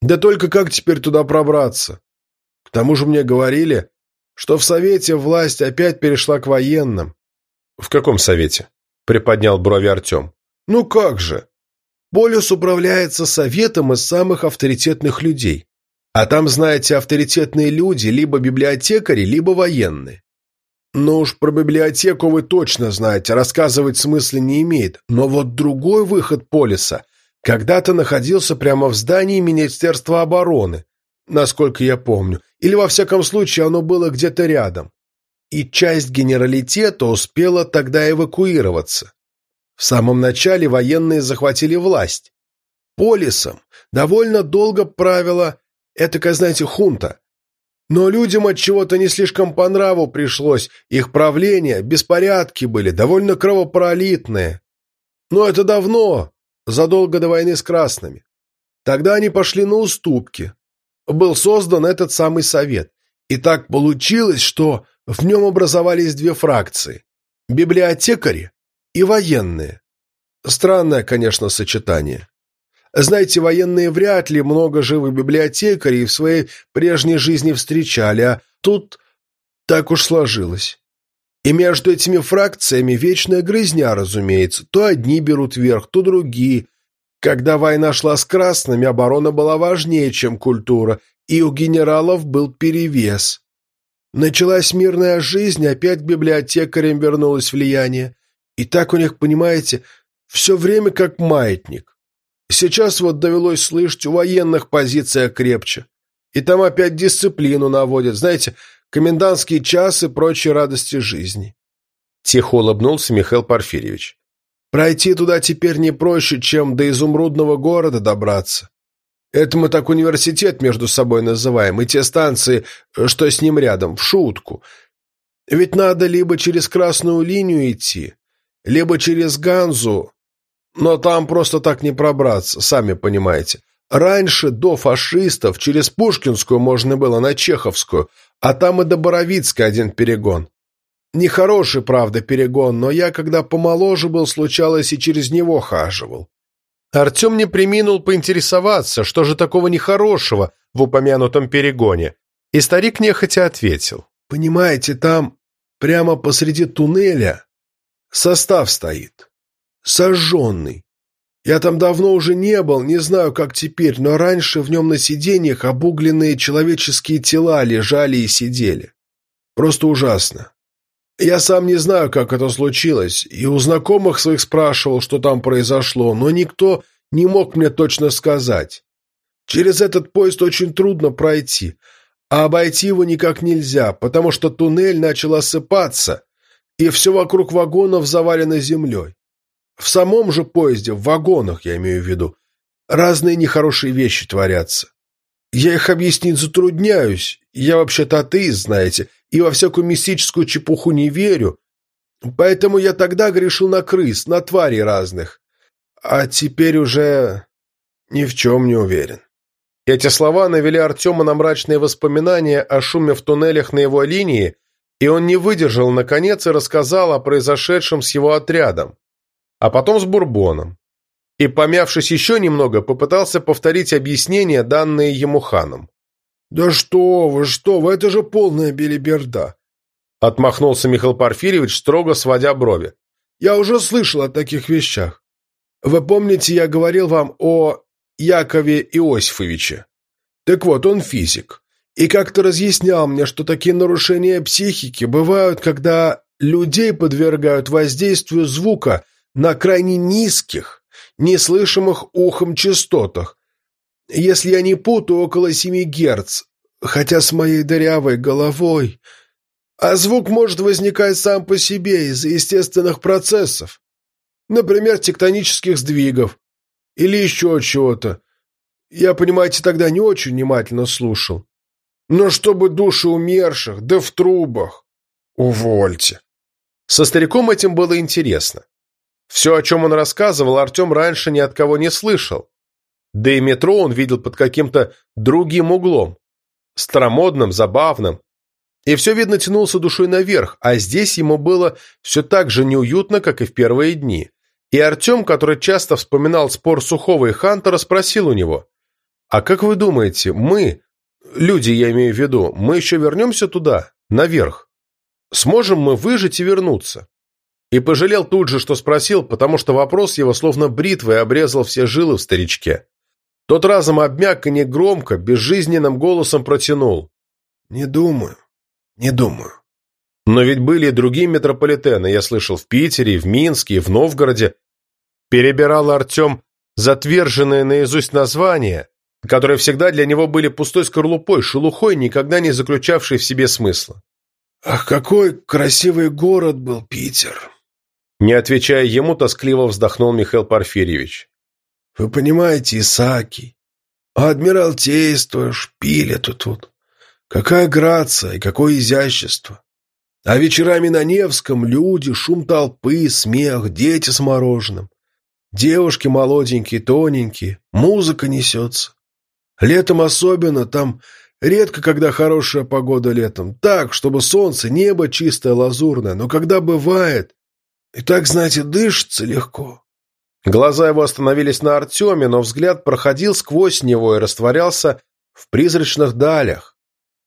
Да только как теперь туда пробраться? тому же мне говорили, что в Совете власть опять перешла к военным. «В каком Совете?» – приподнял брови Артем. «Ну как же? Полюс управляется Советом из самых авторитетных людей. А там, знаете, авторитетные люди либо библиотекари, либо военные. Ну уж про библиотеку вы точно знаете, рассказывать смысла не имеет. Но вот другой выход полиса когда-то находился прямо в здании Министерства обороны, насколько я помню, или во всяком случае оно было где-то рядом. И часть генералитета успела тогда эвакуироваться. В самом начале военные захватили власть. Полисом довольно долго правила этакая, знаете, хунта. Но людям от чего-то не слишком по нраву пришлось, их правление, беспорядки были, довольно кровопролитные. Но это давно, задолго до войны с красными. Тогда они пошли на уступки. Был создан этот самый совет. И так получилось, что в нем образовались две фракции – библиотекари и военные. Странное, конечно, сочетание. Знаете, военные вряд ли много живых библиотекарей в своей прежней жизни встречали, а тут так уж сложилось. И между этими фракциями вечная грызня, разумеется. То одни берут верх, то другие. Когда война шла с красными, оборона была важнее, чем культура, и у генералов был перевес. Началась мирная жизнь, опять к библиотекарям вернулось влияние. И так у них, понимаете, все время как маятник. Сейчас вот довелось слышать, у военных позиция крепче. И там опять дисциплину наводят, знаете, комендантский час и прочие радости жизни. Тихо улыбнулся Михаил Порфирьевич. Пройти туда теперь не проще, чем до изумрудного города добраться. Это мы так университет между собой называем, и те станции, что с ним рядом, в шутку. Ведь надо либо через красную линию идти, либо через Ганзу, но там просто так не пробраться, сами понимаете. Раньше, до фашистов, через Пушкинскую можно было на Чеховскую, а там и до Боровицкой один перегон. Нехороший, правда, перегон, но я, когда помоложе был, случалось, и через него хаживал. Артем не приминул поинтересоваться, что же такого нехорошего в упомянутом перегоне, и старик нехотя ответил. «Понимаете, там, прямо посреди туннеля, состав стоит сожженный. Я там давно уже не был, не знаю, как теперь, но раньше в нем на сиденьях обугленные человеческие тела лежали и сидели. Просто ужасно. Я сам не знаю, как это случилось, и у знакомых своих спрашивал, что там произошло, но никто не мог мне точно сказать. Через этот поезд очень трудно пройти, а обойти его никак нельзя, потому что туннель начал осыпаться, и все вокруг вагонов завалено землей. В самом же поезде, в вагонах, я имею в виду, разные нехорошие вещи творятся. Я их объяснить затрудняюсь. Я вообще-то атеист, знаете, и во всякую мистическую чепуху не верю. Поэтому я тогда грешил на крыс, на тварей разных. А теперь уже ни в чем не уверен. Эти слова навели Артема на мрачные воспоминания о шуме в туннелях на его линии, и он не выдержал, наконец, и рассказал о произошедшем с его отрядом а потом с бурбоном. И, помявшись еще немного, попытался повторить объяснения, данные ему ханом. «Да что вы, что вы, это же полная белиберда!» Отмахнулся Михаил Порфирьевич, строго сводя брови. «Я уже слышал о таких вещах. Вы помните, я говорил вам о Якове Иосифовиче? Так вот, он физик. И как-то разъяснял мне, что такие нарушения психики бывают, когда людей подвергают воздействию звука на крайне низких, неслышимых ухом частотах. Если я не путаю, около 7 Герц, хотя с моей дырявой головой... А звук может возникать сам по себе из-за естественных процессов. Например, тектонических сдвигов. Или еще чего-то. Я, понимаете, тогда не очень внимательно слушал. Но чтобы души умерших, да в трубах. Увольте. Со стариком этим было интересно. Все, о чем он рассказывал, Артем раньше ни от кого не слышал. Да и метро он видел под каким-то другим углом. Старомодным, забавным. И все, видно, тянулся душой наверх, а здесь ему было все так же неуютно, как и в первые дни. И Артем, который часто вспоминал спор Сухого и Хантера, спросил у него, «А как вы думаете, мы, люди я имею в виду, мы еще вернемся туда, наверх? Сможем мы выжить и вернуться?» И пожалел тут же, что спросил, потому что вопрос его словно бритвой обрезал все жилы в старичке. Тот разом обмяк и негромко, безжизненным голосом протянул. «Не думаю, не думаю». Но ведь были и другие метрополитены, я слышал, в Питере, в Минске, в Новгороде. Перебирал Артем затверженные наизусть названия, которые всегда для него были пустой скорлупой, шелухой, никогда не заключавшей в себе смысла. «Ах, какой красивый город был Питер!» Не отвечая ему, тоскливо вздохнул Михаил Порфирьевич. «Вы понимаете, Исаки, а адмиралтейство, шпили тут тут. Какая грация и какое изящество! А вечерами на Невском люди, шум толпы, смех, дети с мороженым. Девушки молоденькие, тоненькие, музыка несется. Летом особенно, там редко, когда хорошая погода летом. Так, чтобы солнце, небо чистое, лазурное. Но когда бывает, и так, знаете, дышится легко. Глаза его остановились на Артеме, но взгляд проходил сквозь него и растворялся в призрачных далях,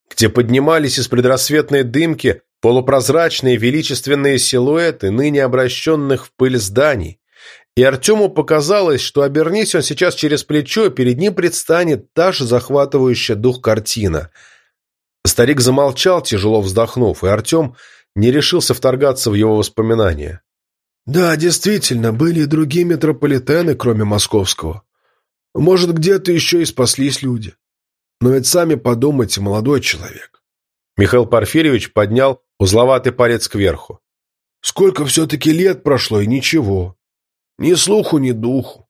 где поднимались из предрассветной дымки полупрозрачные величественные силуэты ныне обращенных в пыль зданий, и Артему показалось, что обернись он сейчас через плечо, перед ним предстанет та же захватывающая дух картина. Старик замолчал, тяжело вздохнув, и Артем не решился вторгаться в его воспоминания. «Да, действительно, были и другие метрополитены, кроме московского. Может, где-то еще и спаслись люди. Но ведь сами подумайте, молодой человек». Михаил Порфирьевич поднял узловатый палец кверху. «Сколько все-таки лет прошло, и ничего. Ни слуху, ни духу.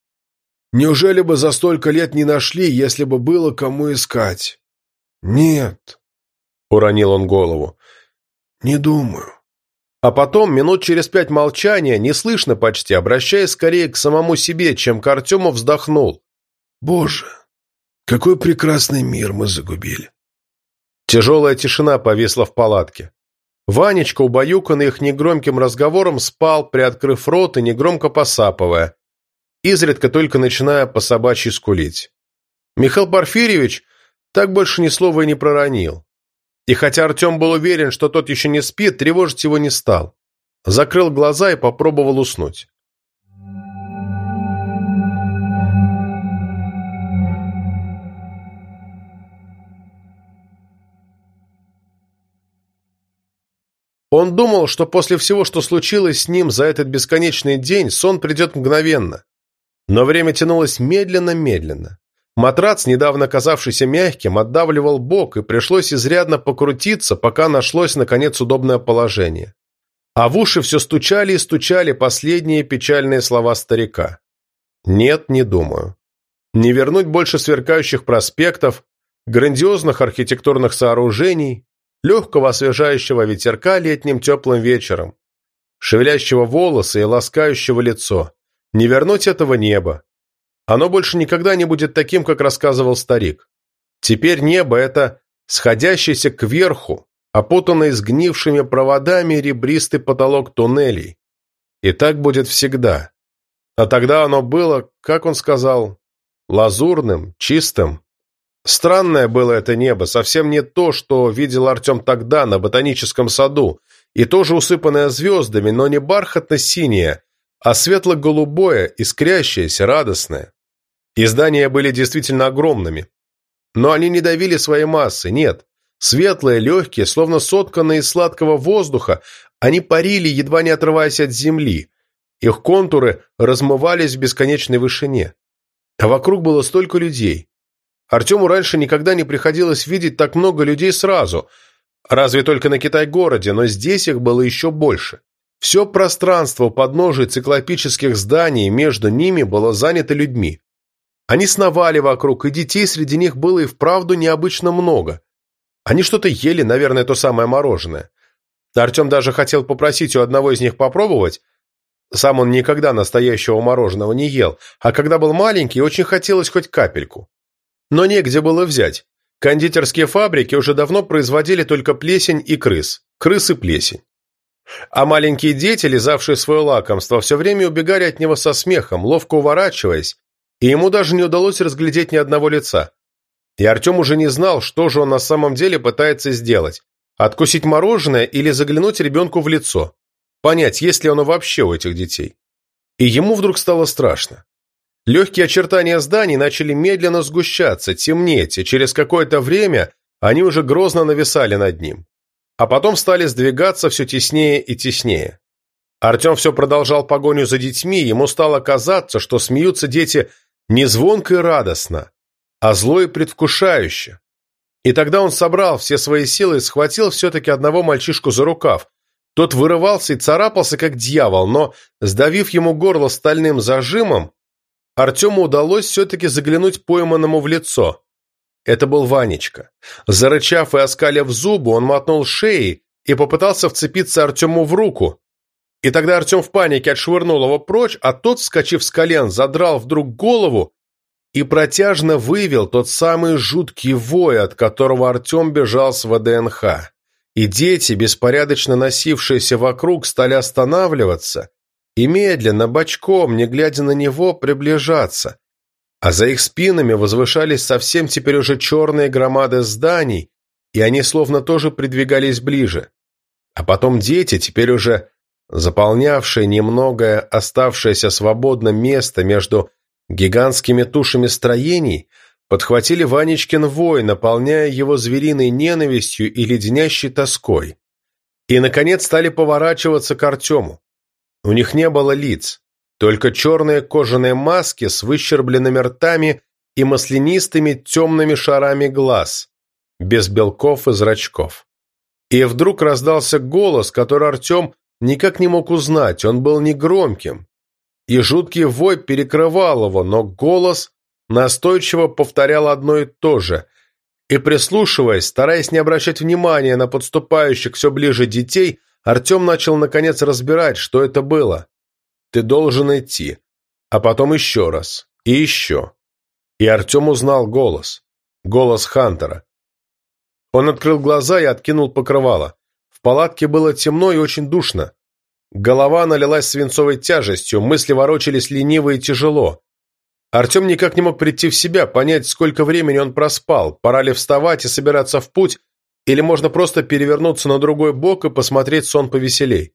Неужели бы за столько лет не нашли, если бы было кому искать? Нет. Уронил он голову. Не думаю. А потом, минут через пять молчания, не слышно почти, обращаясь скорее к самому себе, чем к Артему, вздохнул. Боже, какой прекрасный мир мы загубили. Тяжелая тишина повисла в палатке. Ванечка, убаюканный их негромким разговором, спал, приоткрыв рот и негромко посапывая, изредка только начиная по собачьи скулить. Михаил Порфирьевич так больше ни слова и не проронил. И хотя Артем был уверен, что тот еще не спит, тревожить его не стал. Закрыл глаза и попробовал уснуть. Он думал, что после всего, что случилось с ним за этот бесконечный день, сон придет мгновенно. Но время тянулось медленно-медленно. Матрац, недавно казавшийся мягким, отдавливал бок, и пришлось изрядно покрутиться, пока нашлось, наконец, удобное положение. А в уши все стучали и стучали последние печальные слова старика. «Нет, не думаю. Не вернуть больше сверкающих проспектов, грандиозных архитектурных сооружений, легкого освежающего ветерка летним теплым вечером, шевелящего волосы и ласкающего лицо. Не вернуть этого неба. Оно больше никогда не будет таким, как рассказывал старик. Теперь небо — это сходящийся кверху, опутанный сгнившими проводами ребристый потолок туннелей. И так будет всегда. А тогда оно было, как он сказал, лазурным, чистым, Странное было это небо, совсем не то, что видел Артем тогда на ботаническом саду, и тоже усыпанное звездами, но не бархатно-синее, а светло-голубое, искрящееся, радостное. И здания были действительно огромными. Но они не давили своей массы, нет. Светлые, легкие, словно сотканные из сладкого воздуха, они парили, едва не отрываясь от земли. Их контуры размывались в бесконечной вышине. А вокруг было столько людей. Артему раньше никогда не приходилось видеть так много людей сразу, разве только на Китай-городе, но здесь их было еще больше. Все пространство у подножия циклопических зданий между ними было занято людьми. Они сновали вокруг, и детей среди них было и вправду необычно много. Они что-то ели, наверное, то самое мороженое. Артем даже хотел попросить у одного из них попробовать. Сам он никогда настоящего мороженого не ел, а когда был маленький, очень хотелось хоть капельку. Но негде было взять. Кондитерские фабрики уже давно производили только плесень и крыс. Крыс и плесень. А маленькие дети, лизавшие свое лакомство, все время убегали от него со смехом, ловко уворачиваясь, и ему даже не удалось разглядеть ни одного лица. И Артем уже не знал, что же он на самом деле пытается сделать – откусить мороженое или заглянуть ребенку в лицо, понять, есть ли оно вообще у этих детей. И ему вдруг стало страшно. Легкие очертания зданий начали медленно сгущаться, темнеть, и через какое-то время они уже грозно нависали над ним. А потом стали сдвигаться все теснее и теснее. Артем все продолжал погоню за детьми, ему стало казаться, что смеются дети не звонко и радостно, а зло и предвкушающе. И тогда он собрал все свои силы и схватил все-таки одного мальчишку за рукав. Тот вырывался и царапался, как дьявол, но, сдавив ему горло стальным зажимом, Артему удалось все-таки заглянуть пойманному в лицо. Это был Ванечка. Зарычав и оскалив зубы, он мотнул шеей и попытался вцепиться Артему в руку. И тогда Артем в панике отшвырнул его прочь, а тот, вскочив с колен, задрал вдруг голову и протяжно вывел тот самый жуткий вой, от которого Артем бежал с ВДНХ. И дети, беспорядочно носившиеся вокруг, стали останавливаться и медленно, бочком, не глядя на него, приближаться. А за их спинами возвышались совсем теперь уже черные громады зданий, и они словно тоже придвигались ближе. А потом дети, теперь уже заполнявшие немногое оставшееся свободно место между гигантскими тушами строений, подхватили Ванечкин вой, наполняя его звериной ненавистью и леденящей тоской. И, наконец, стали поворачиваться к Артему. У них не было лиц, только черные кожаные маски с выщербленными ртами и маслянистыми темными шарами глаз, без белков и зрачков. И вдруг раздался голос, который Артем никак не мог узнать, он был негромким. И жуткий вой перекрывал его, но голос настойчиво повторял одно и то же. И прислушиваясь, стараясь не обращать внимания на подступающих все ближе детей, Артем начал наконец разбирать, что это было. «Ты должен идти». А потом еще раз. И еще. И Артем узнал голос. Голос Хантера. Он открыл глаза и откинул покрывало. В палатке было темно и очень душно. Голова налилась свинцовой тяжестью, мысли ворочались лениво и тяжело. Артем никак не мог прийти в себя, понять, сколько времени он проспал, пора ли вставать и собираться в путь, или можно просто перевернуться на другой бок и посмотреть сон повеселей.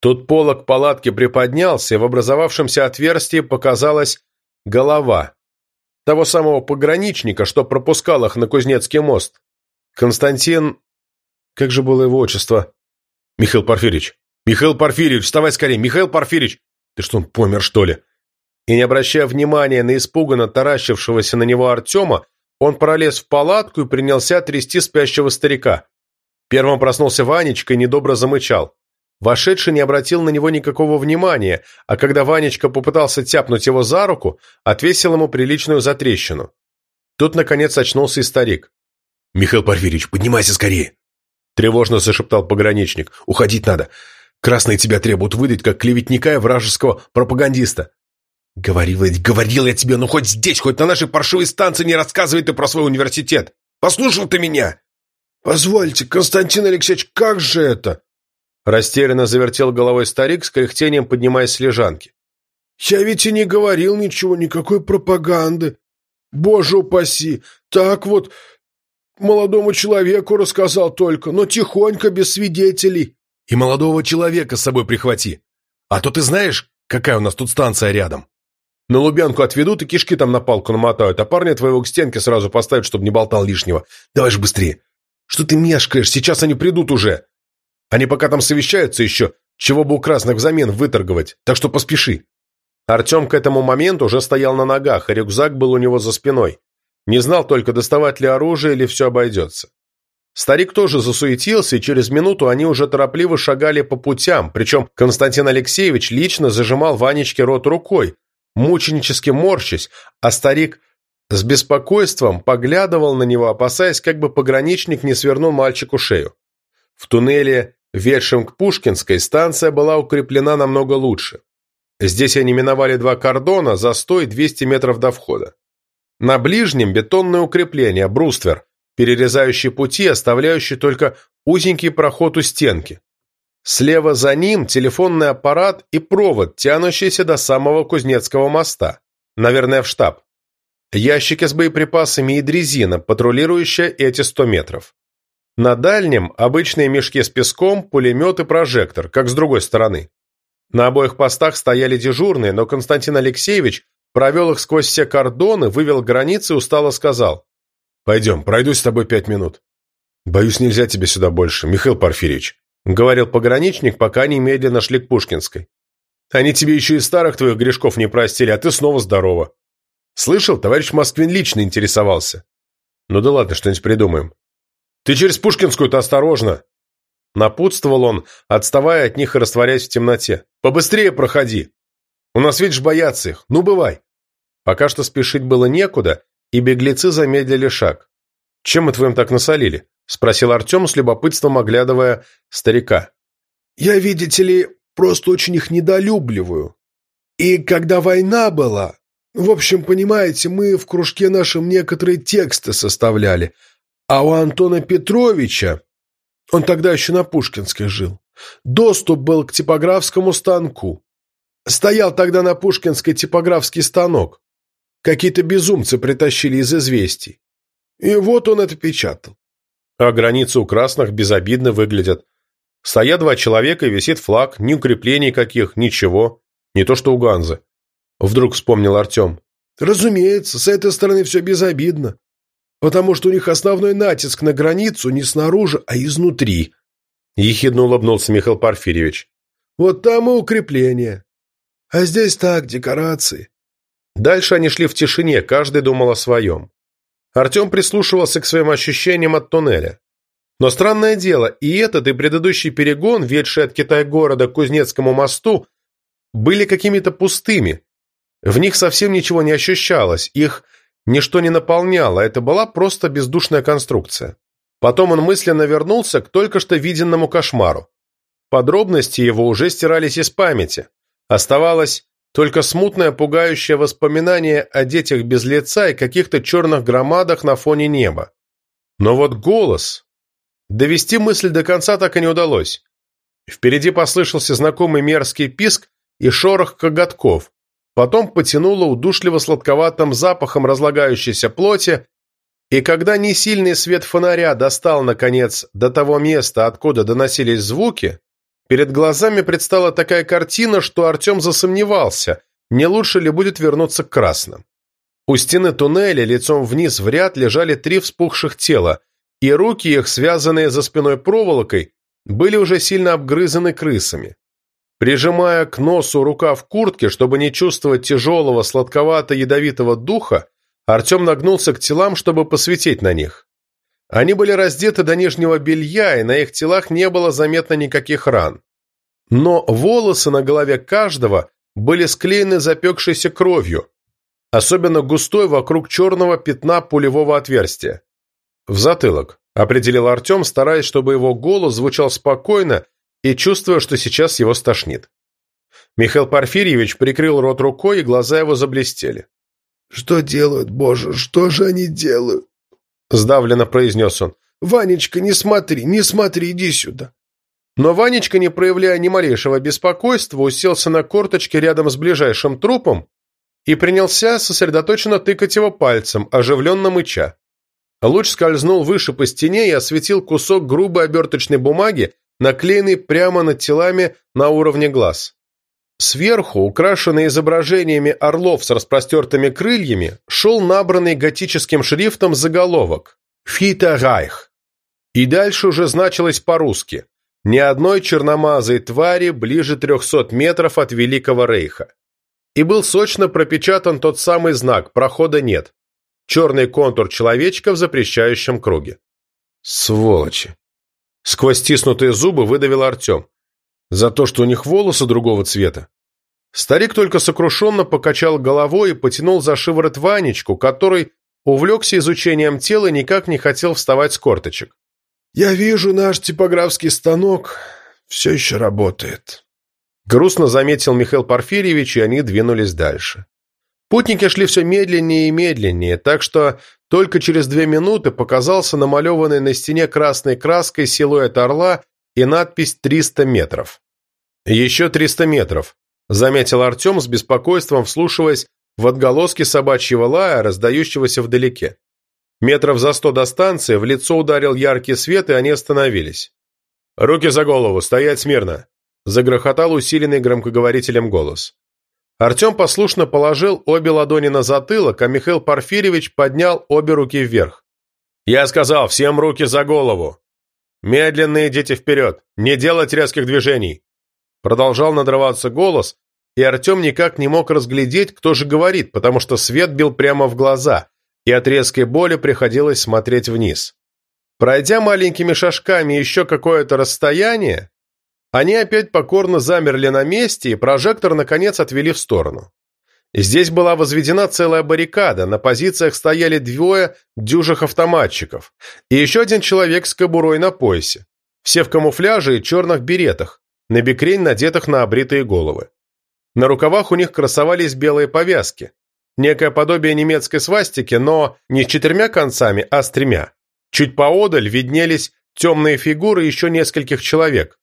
Тут полог палатки приподнялся, и в образовавшемся отверстии показалась голова. Того самого пограничника, что пропускал их на Кузнецкий мост. Константин... Как же было его отчество? Михаил Порфирьевич. Михаил Порфирьевич, вставай скорее! Михаил Порфирьевич! Ты что, он помер, что ли? И не обращая внимания на испуганно таращившегося на него Артема, он пролез в палатку и принялся трясти спящего старика. Первым проснулся Ванечка и недобро замычал. Вошедший не обратил на него никакого внимания, а когда Ванечка попытался тяпнуть его за руку, отвесил ему приличную затрещину. Тут, наконец, очнулся и старик. «Михаил Порфирьевич, поднимайся скорее!» Тревожно зашептал пограничник. «Уходить надо. Красные тебя требуют выдать, как клеветника и вражеского пропагандиста». «Говорил, говорил я тебе, ну хоть здесь, хоть на нашей паршивой станции не рассказывай ты про свой университет. Послушал ты меня?» «Позвольте, Константин Алексеевич, как же это?» Растерянно завертел головой старик, с кряхтением поднимаясь с лежанки. «Я ведь и не говорил ничего, никакой пропаганды. Боже упаси! Так вот, молодому человеку рассказал только, но тихонько, без свидетелей». «И молодого человека с собой прихвати. А то ты знаешь, какая у нас тут станция рядом?» На Лубянку отведут и кишки там на палку намотают, а парня твоего к стенке сразу поставят, чтобы не болтал лишнего. Давай же быстрее. Что ты мешкаешь? Сейчас они придут уже. Они пока там совещаются еще, чего бы у красных взамен выторговать, так что поспеши». Артем к этому моменту уже стоял на ногах, и рюкзак был у него за спиной. Не знал только, доставать ли оружие или все обойдется. Старик тоже засуетился, и через минуту они уже торопливо шагали по путям, причем Константин Алексеевич лично зажимал Ванечке рот рукой, мученически морщась, а старик с беспокойством поглядывал на него, опасаясь, как бы пограничник не свернул мальчику шею. В туннеле, ведшем к Пушкинской, станция была укреплена намного лучше. Здесь они миновали два кордона за 100 и 200 метров до входа. На ближнем бетонное укрепление, бруствер, перерезающий пути, оставляющий только узенький проход у стенки. Слева за ним телефонный аппарат и провод, тянущийся до самого Кузнецкого моста. Наверное, в штаб. Ящики с боеприпасами и дрезина, патрулирующая эти 100 метров. На дальнем обычные мешки с песком, пулемет и прожектор, как с другой стороны. На обоих постах стояли дежурные, но Константин Алексеевич провел их сквозь все кордоны, вывел границы и устало сказал. «Пойдем, пройду с тобой пять минут». «Боюсь, нельзя тебе сюда больше, Михаил Порфирьевич», — говорил пограничник, пока они медленно шли к Пушкинской. «Они тебе еще и старых твоих грешков не простили, а ты снова здорова». «Слышал, товарищ Москвин лично интересовался». «Ну да ладно, что-нибудь придумаем». «Ты через Пушкинскую-то осторожно!» Напутствовал он, отставая от них и растворяясь в темноте. «Побыстрее проходи! У нас, видишь, боятся их. Ну, бывай!» Пока что спешить было некуда, и беглецы замедлили шаг. «Чем мы твоим так насолили?» — спросил Артем с любопытством, оглядывая старика. «Я, видите ли, просто очень их недолюбливаю. И когда война была, в общем, понимаете, мы в кружке нашем некоторые тексты составляли, а у Антона Петровича, он тогда еще на Пушкинской жил, доступ был к типографскому станку. Стоял тогда на Пушкинской типографский станок. Какие-то безумцы притащили из известий. И вот он это печатал. А границы у красных безобидно выглядят. Стоят два человека и висит флаг, ни укреплений каких, ничего. Не то что у Ганзы. Вдруг вспомнил Артем. Разумеется, с этой стороны все безобидно. Потому что у них основной натиск на границу не снаружи, а изнутри. Ехидно улыбнулся Михаил Порфирьевич. Вот там и укрепление. А здесь так, декорации. Дальше они шли в тишине, каждый думал о своем. Артем прислушивался к своим ощущениям от туннеля. Но странное дело, и этот, и предыдущий перегон, ведший от Китай-города к Кузнецкому мосту, были какими-то пустыми. В них совсем ничего не ощущалось, их ничто не наполняло, это была просто бездушная конструкция. Потом он мысленно вернулся к только что виденному кошмару. Подробности его уже стирались из памяти. Оставалось только смутное пугающее воспоминание о детях без лица и каких-то черных громадах на фоне неба. Но вот голос... Довести мысль до конца так и не удалось. Впереди послышался знакомый мерзкий писк и шорох коготков. Потом потянуло удушливо-сладковатым запахом разлагающейся плоти, и когда несильный свет фонаря достал, наконец, до того места, откуда доносились звуки, Перед глазами предстала такая картина, что Артем засомневался, не лучше ли будет вернуться к красным. У стены туннеля лицом вниз в ряд лежали три вспухших тела, и руки их, связанные за спиной проволокой, были уже сильно обгрызаны крысами. Прижимая к носу рука в куртке, чтобы не чувствовать тяжелого, сладковато-ядовитого духа, Артем нагнулся к телам, чтобы посветить на них. Они были раздеты до нижнего белья, и на их телах не было заметно никаких ран. Но волосы на голове каждого были склеены запекшейся кровью, особенно густой вокруг черного пятна пулевого отверстия. «В затылок», — определил Артем, стараясь, чтобы его голос звучал спокойно и чувствуя, что сейчас его стошнит. Михаил Порфирьевич прикрыл рот рукой, и глаза его заблестели. «Что делают, Боже, что же они делают?» — сдавленно произнес он. «Ванечка, не смотри, не смотри, иди сюда». Но Ванечка, не проявляя ни малейшего беспокойства, уселся на корточке рядом с ближайшим трупом и принялся сосредоточенно тыкать его пальцем, оживленно мыча. Луч скользнул выше по стене и осветил кусок грубой оберточной бумаги, наклеенный прямо над телами на уровне глаз. Сверху, украшенный изображениями орлов с распростертыми крыльями, шел набранный готическим шрифтом заголовок «Фита Райх». И дальше уже значилось по-русски «Ни одной черномазой твари ближе трехсот метров от Великого Рейха». И был сочно пропечатан тот самый знак «Прохода нет». Черный контур человечка в запрещающем круге. «Сволочи!» Сквозь стиснутые зубы выдавил Артем. За то, что у них волосы другого цвета. Старик только сокрушенно покачал головой и потянул за шиворот Ванечку, который увлекся изучением тела и никак не хотел вставать с корточек. «Я вижу, наш типографский станок все еще работает», — грустно заметил Михаил Порфирьевич, и они двинулись дальше. Путники шли все медленнее и медленнее, так что только через две минуты показался намалеванный на стене красной краской силуэт орла и надпись «300 метров». «Еще 300 метров», — заметил Артем с беспокойством, вслушиваясь в отголоски собачьего лая, раздающегося вдалеке. Метров за сто до станции в лицо ударил яркий свет, и они остановились. «Руки за голову, стоять смирно!» — загрохотал усиленный громкоговорителем голос. Артем послушно положил обе ладони на затылок, а Михаил Порфирьевич поднял обе руки вверх. «Я сказал, всем руки за голову!» «Медленно идите вперед! Не делать резких движений!» Продолжал надрываться голос, и Артем никак не мог разглядеть, кто же говорит, потому что свет бил прямо в глаза, и от резкой боли приходилось смотреть вниз. Пройдя маленькими шажками еще какое-то расстояние, они опять покорно замерли на месте, и прожектор, наконец, отвели в сторону. Здесь была возведена целая баррикада, на позициях стояли двое дюжих автоматчиков и еще один человек с кобурой на поясе, все в камуфляже и черных беретах, на бекрень, надетых на обритые головы. На рукавах у них красовались белые повязки. Некое подобие немецкой свастики, но не с четырьмя концами, а с тремя. Чуть поодаль виднелись темные фигуры еще нескольких человек.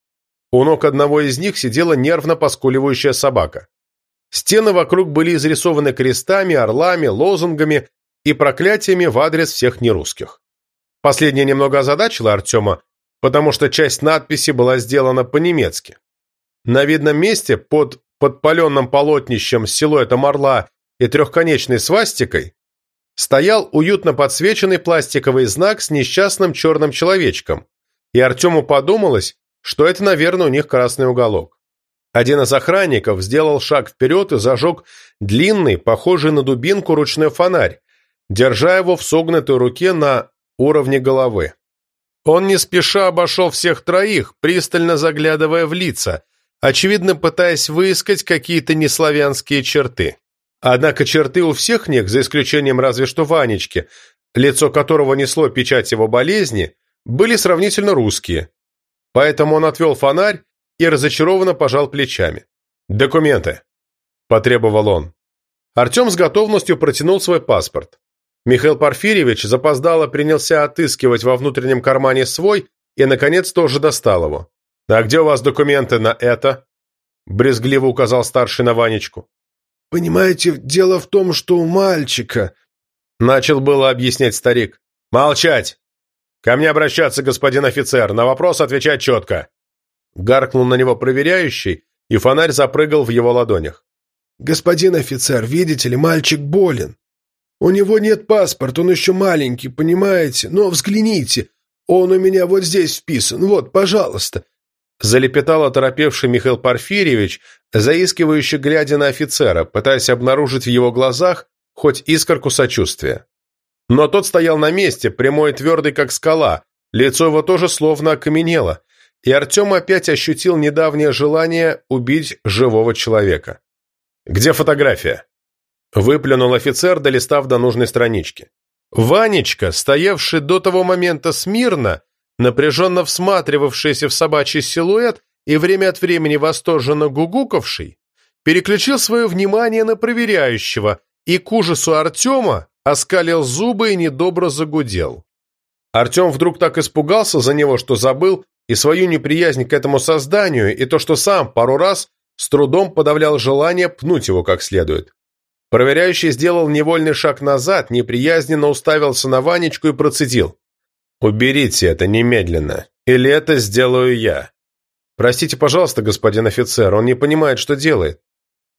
У ног одного из них сидела нервно поскуливающая собака. Стены вокруг были изрисованы крестами, орлами, лозунгами и проклятиями в адрес всех нерусских. Последнее немного озадачило Артема, потому что часть надписи была сделана по-немецки. На видном месте под подпаленным полотнищем с силуэтом орла и трехконечной свастикой стоял уютно подсвеченный пластиковый знак с несчастным черным человечком, и Артему подумалось, что это, наверное, у них красный уголок. Один из охранников сделал шаг вперед и зажег длинный, похожий на дубинку ручной фонарь, держа его в согнутой руке на уровне головы. Он не спеша обошел всех троих, пристально заглядывая в лица, очевидно пытаясь выискать какие-то неславянские черты. Однако черты у всех них, за исключением разве что Ванечки, лицо которого несло печать его болезни, были сравнительно русские. Поэтому он отвел фонарь и разочарованно пожал плечами. «Документы», – потребовал он. Артем с готовностью протянул свой паспорт. Михаил Порфирьевич запоздало принялся отыскивать во внутреннем кармане свой и, наконец, тоже достал его. «А где у вас документы на это?» – брезгливо указал старший на Ванечку. «Понимаете, дело в том, что у мальчика...» – начал было объяснять старик. «Молчать! Ко мне обращаться, господин офицер, на вопрос отвечать четко!» Гаркнул на него проверяющий, и фонарь запрыгал в его ладонях. «Господин офицер, видите ли, мальчик болен. У него нет паспорта, он еще маленький, понимаете? Но взгляните, он у меня вот здесь вписан, вот, пожалуйста». Залепетал оторопевший Михаил Порфирьевич, заискивающий глядя на офицера, пытаясь обнаружить в его глазах хоть искорку сочувствия. Но тот стоял на месте, прямой и твердый, как скала, лицо его тоже словно окаменело, и Артем опять ощутил недавнее желание убить живого человека. «Где фотография?» Выплюнул офицер, долистав до нужной странички. Ванечка, стоявший до того момента смирно, напряженно всматривавшийся в собачий силуэт и время от времени восторженно гугукавший, переключил свое внимание на проверяющего и к ужасу Артема оскалил зубы и недобро загудел. Артем вдруг так испугался за него, что забыл и свою неприязнь к этому созданию, и то, что сам пару раз с трудом подавлял желание пнуть его как следует. Проверяющий сделал невольный шаг назад, неприязненно уставился на Ванечку и процедил. «Уберите это немедленно, или это сделаю я». «Простите, пожалуйста, господин офицер, он не понимает, что делает».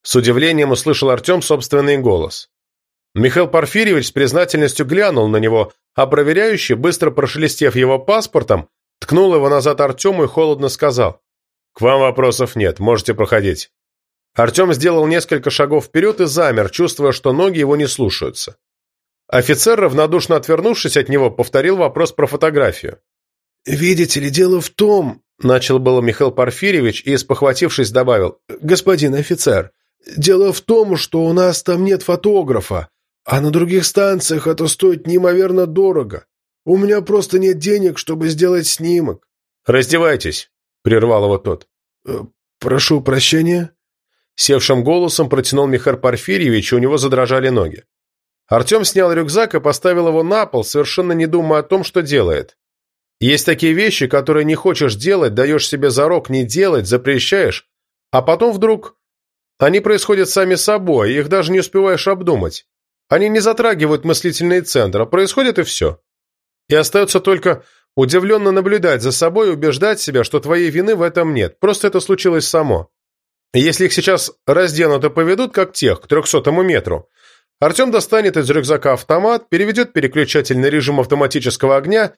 С удивлением услышал Артем собственный голос. Михаил Порфирьевич с признательностью глянул на него, а проверяющий, быстро прошелестев его паспортом, ткнул его назад Артему и холодно сказал. «К вам вопросов нет, можете проходить». Артем сделал несколько шагов вперед и замер, чувствуя, что ноги его не слушаются. Офицер, равнодушно отвернувшись от него, повторил вопрос про фотографию. «Видите ли, дело в том...» — начал было Михаил Порфирьевич и, спохватившись, добавил. «Господин офицер, дело в том, что у нас там нет фотографа, а на других станциях это стоит неимоверно дорого. У меня просто нет денег, чтобы сделать снимок». «Раздевайтесь», — прервал его тот. «Э, «Прошу прощения», Севшим голосом протянул Михаил Порфирьевич, и у него задрожали ноги. Артем снял рюкзак и поставил его на пол, совершенно не думая о том, что делает. Есть такие вещи, которые не хочешь делать, даешь себе зарок не делать, запрещаешь, а потом вдруг они происходят сами собой, их даже не успеваешь обдумать. Они не затрагивают мыслительный центр, а происходит и все. И остается только удивленно наблюдать за собой и убеждать себя, что твоей вины в этом нет, просто это случилось само. Если их сейчас разденут и поведут, как тех, к трехсотому метру, Артем достанет из рюкзака автомат, переведет переключатель на режим автоматического огня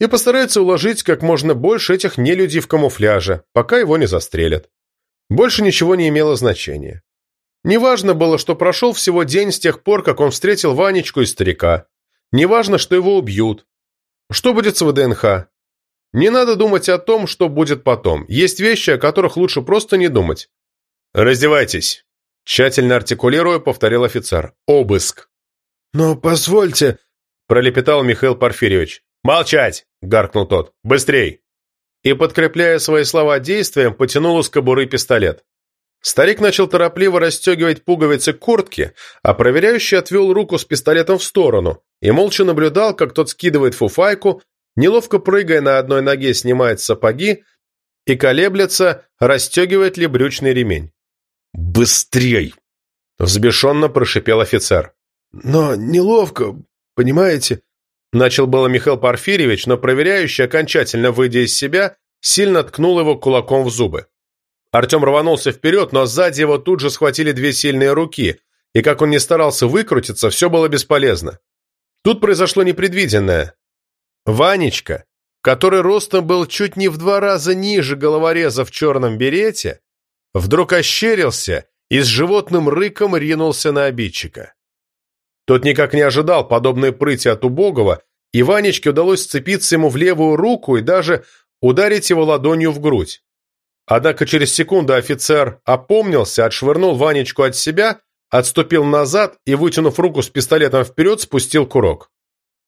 и постарается уложить как можно больше этих нелюдей в камуфляже, пока его не застрелят. Больше ничего не имело значения. Неважно было, что прошел всего день с тех пор, как он встретил Ванечку и старика. Неважно, что его убьют. Что будет с ВДНХ? Не надо думать о том, что будет потом. Есть вещи, о которых лучше просто не думать. «Раздевайтесь!» Тщательно артикулируя, повторил офицер. «Обыск!» «Но позвольте...» Пролепетал Михаил Порфирьевич. «Молчать!» — гаркнул тот. «Быстрей!» и, подкрепляя свои слова действием, потянул из кобуры пистолет. Старик начал торопливо расстегивать пуговицы куртки, а проверяющий отвел руку с пистолетом в сторону и молча наблюдал, как тот скидывает фуфайку, неловко прыгая на одной ноге снимает сапоги и колеблется, расстегивает ли брючный ремень. «Быстрей!» – взбешенно прошипел офицер. «Но неловко, понимаете?» Начал было Михаил Порфирьевич, но проверяющий, окончательно выйдя из себя, сильно ткнул его кулаком в зубы. Артем рванулся вперед, но сзади его тут же схватили две сильные руки, и как он не старался выкрутиться, все было бесполезно. Тут произошло непредвиденное. Ванечка, который ростом был чуть не в два раза ниже головореза в черном берете, вдруг ощерился и с животным рыком ринулся на обидчика. Тот никак не ожидал подобной прыти от убогого, и Ванечке удалось сцепиться ему в левую руку и даже ударить его ладонью в грудь. Однако через секунду офицер опомнился, отшвырнул Ванечку от себя, отступил назад и, вытянув руку с пистолетом вперед, спустил курок.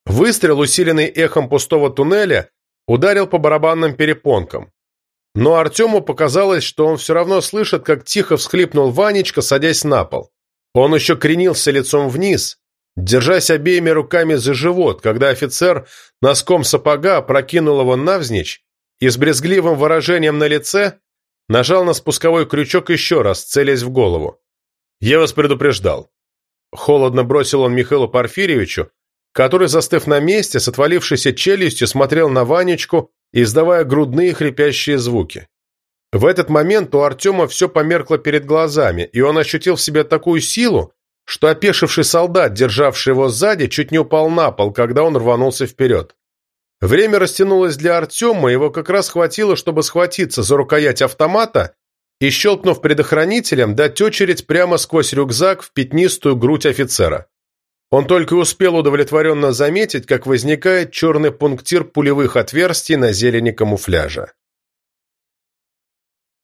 Выстрел, усиленный эхом пустого туннеля, ударил по барабанным перепонкам. Но Артему показалось, что он все равно слышит, как тихо всхлипнул Ванечка, садясь на пол. Он еще кренился лицом вниз, держась обеими руками за живот, когда офицер носком сапога прокинул его навзничь и с брезгливым выражением на лице Нажал на спусковой крючок еще раз, целясь в голову. «Я вас предупреждал». Холодно бросил он Михаилу Порфирьевичу, который, застыв на месте, с отвалившейся челюстью, смотрел на Ванечку, издавая грудные хрипящие звуки. В этот момент у Артема все померкло перед глазами, и он ощутил в себе такую силу, что опешивший солдат, державший его сзади, чуть не упал на пол, когда он рванулся вперед. Время растянулось для Артема, его как раз хватило, чтобы схватиться за рукоять автомата и, щелкнув предохранителем, дать очередь прямо сквозь рюкзак в пятнистую грудь офицера. Он только успел удовлетворенно заметить, как возникает черный пунктир пулевых отверстий на зелени камуфляжа.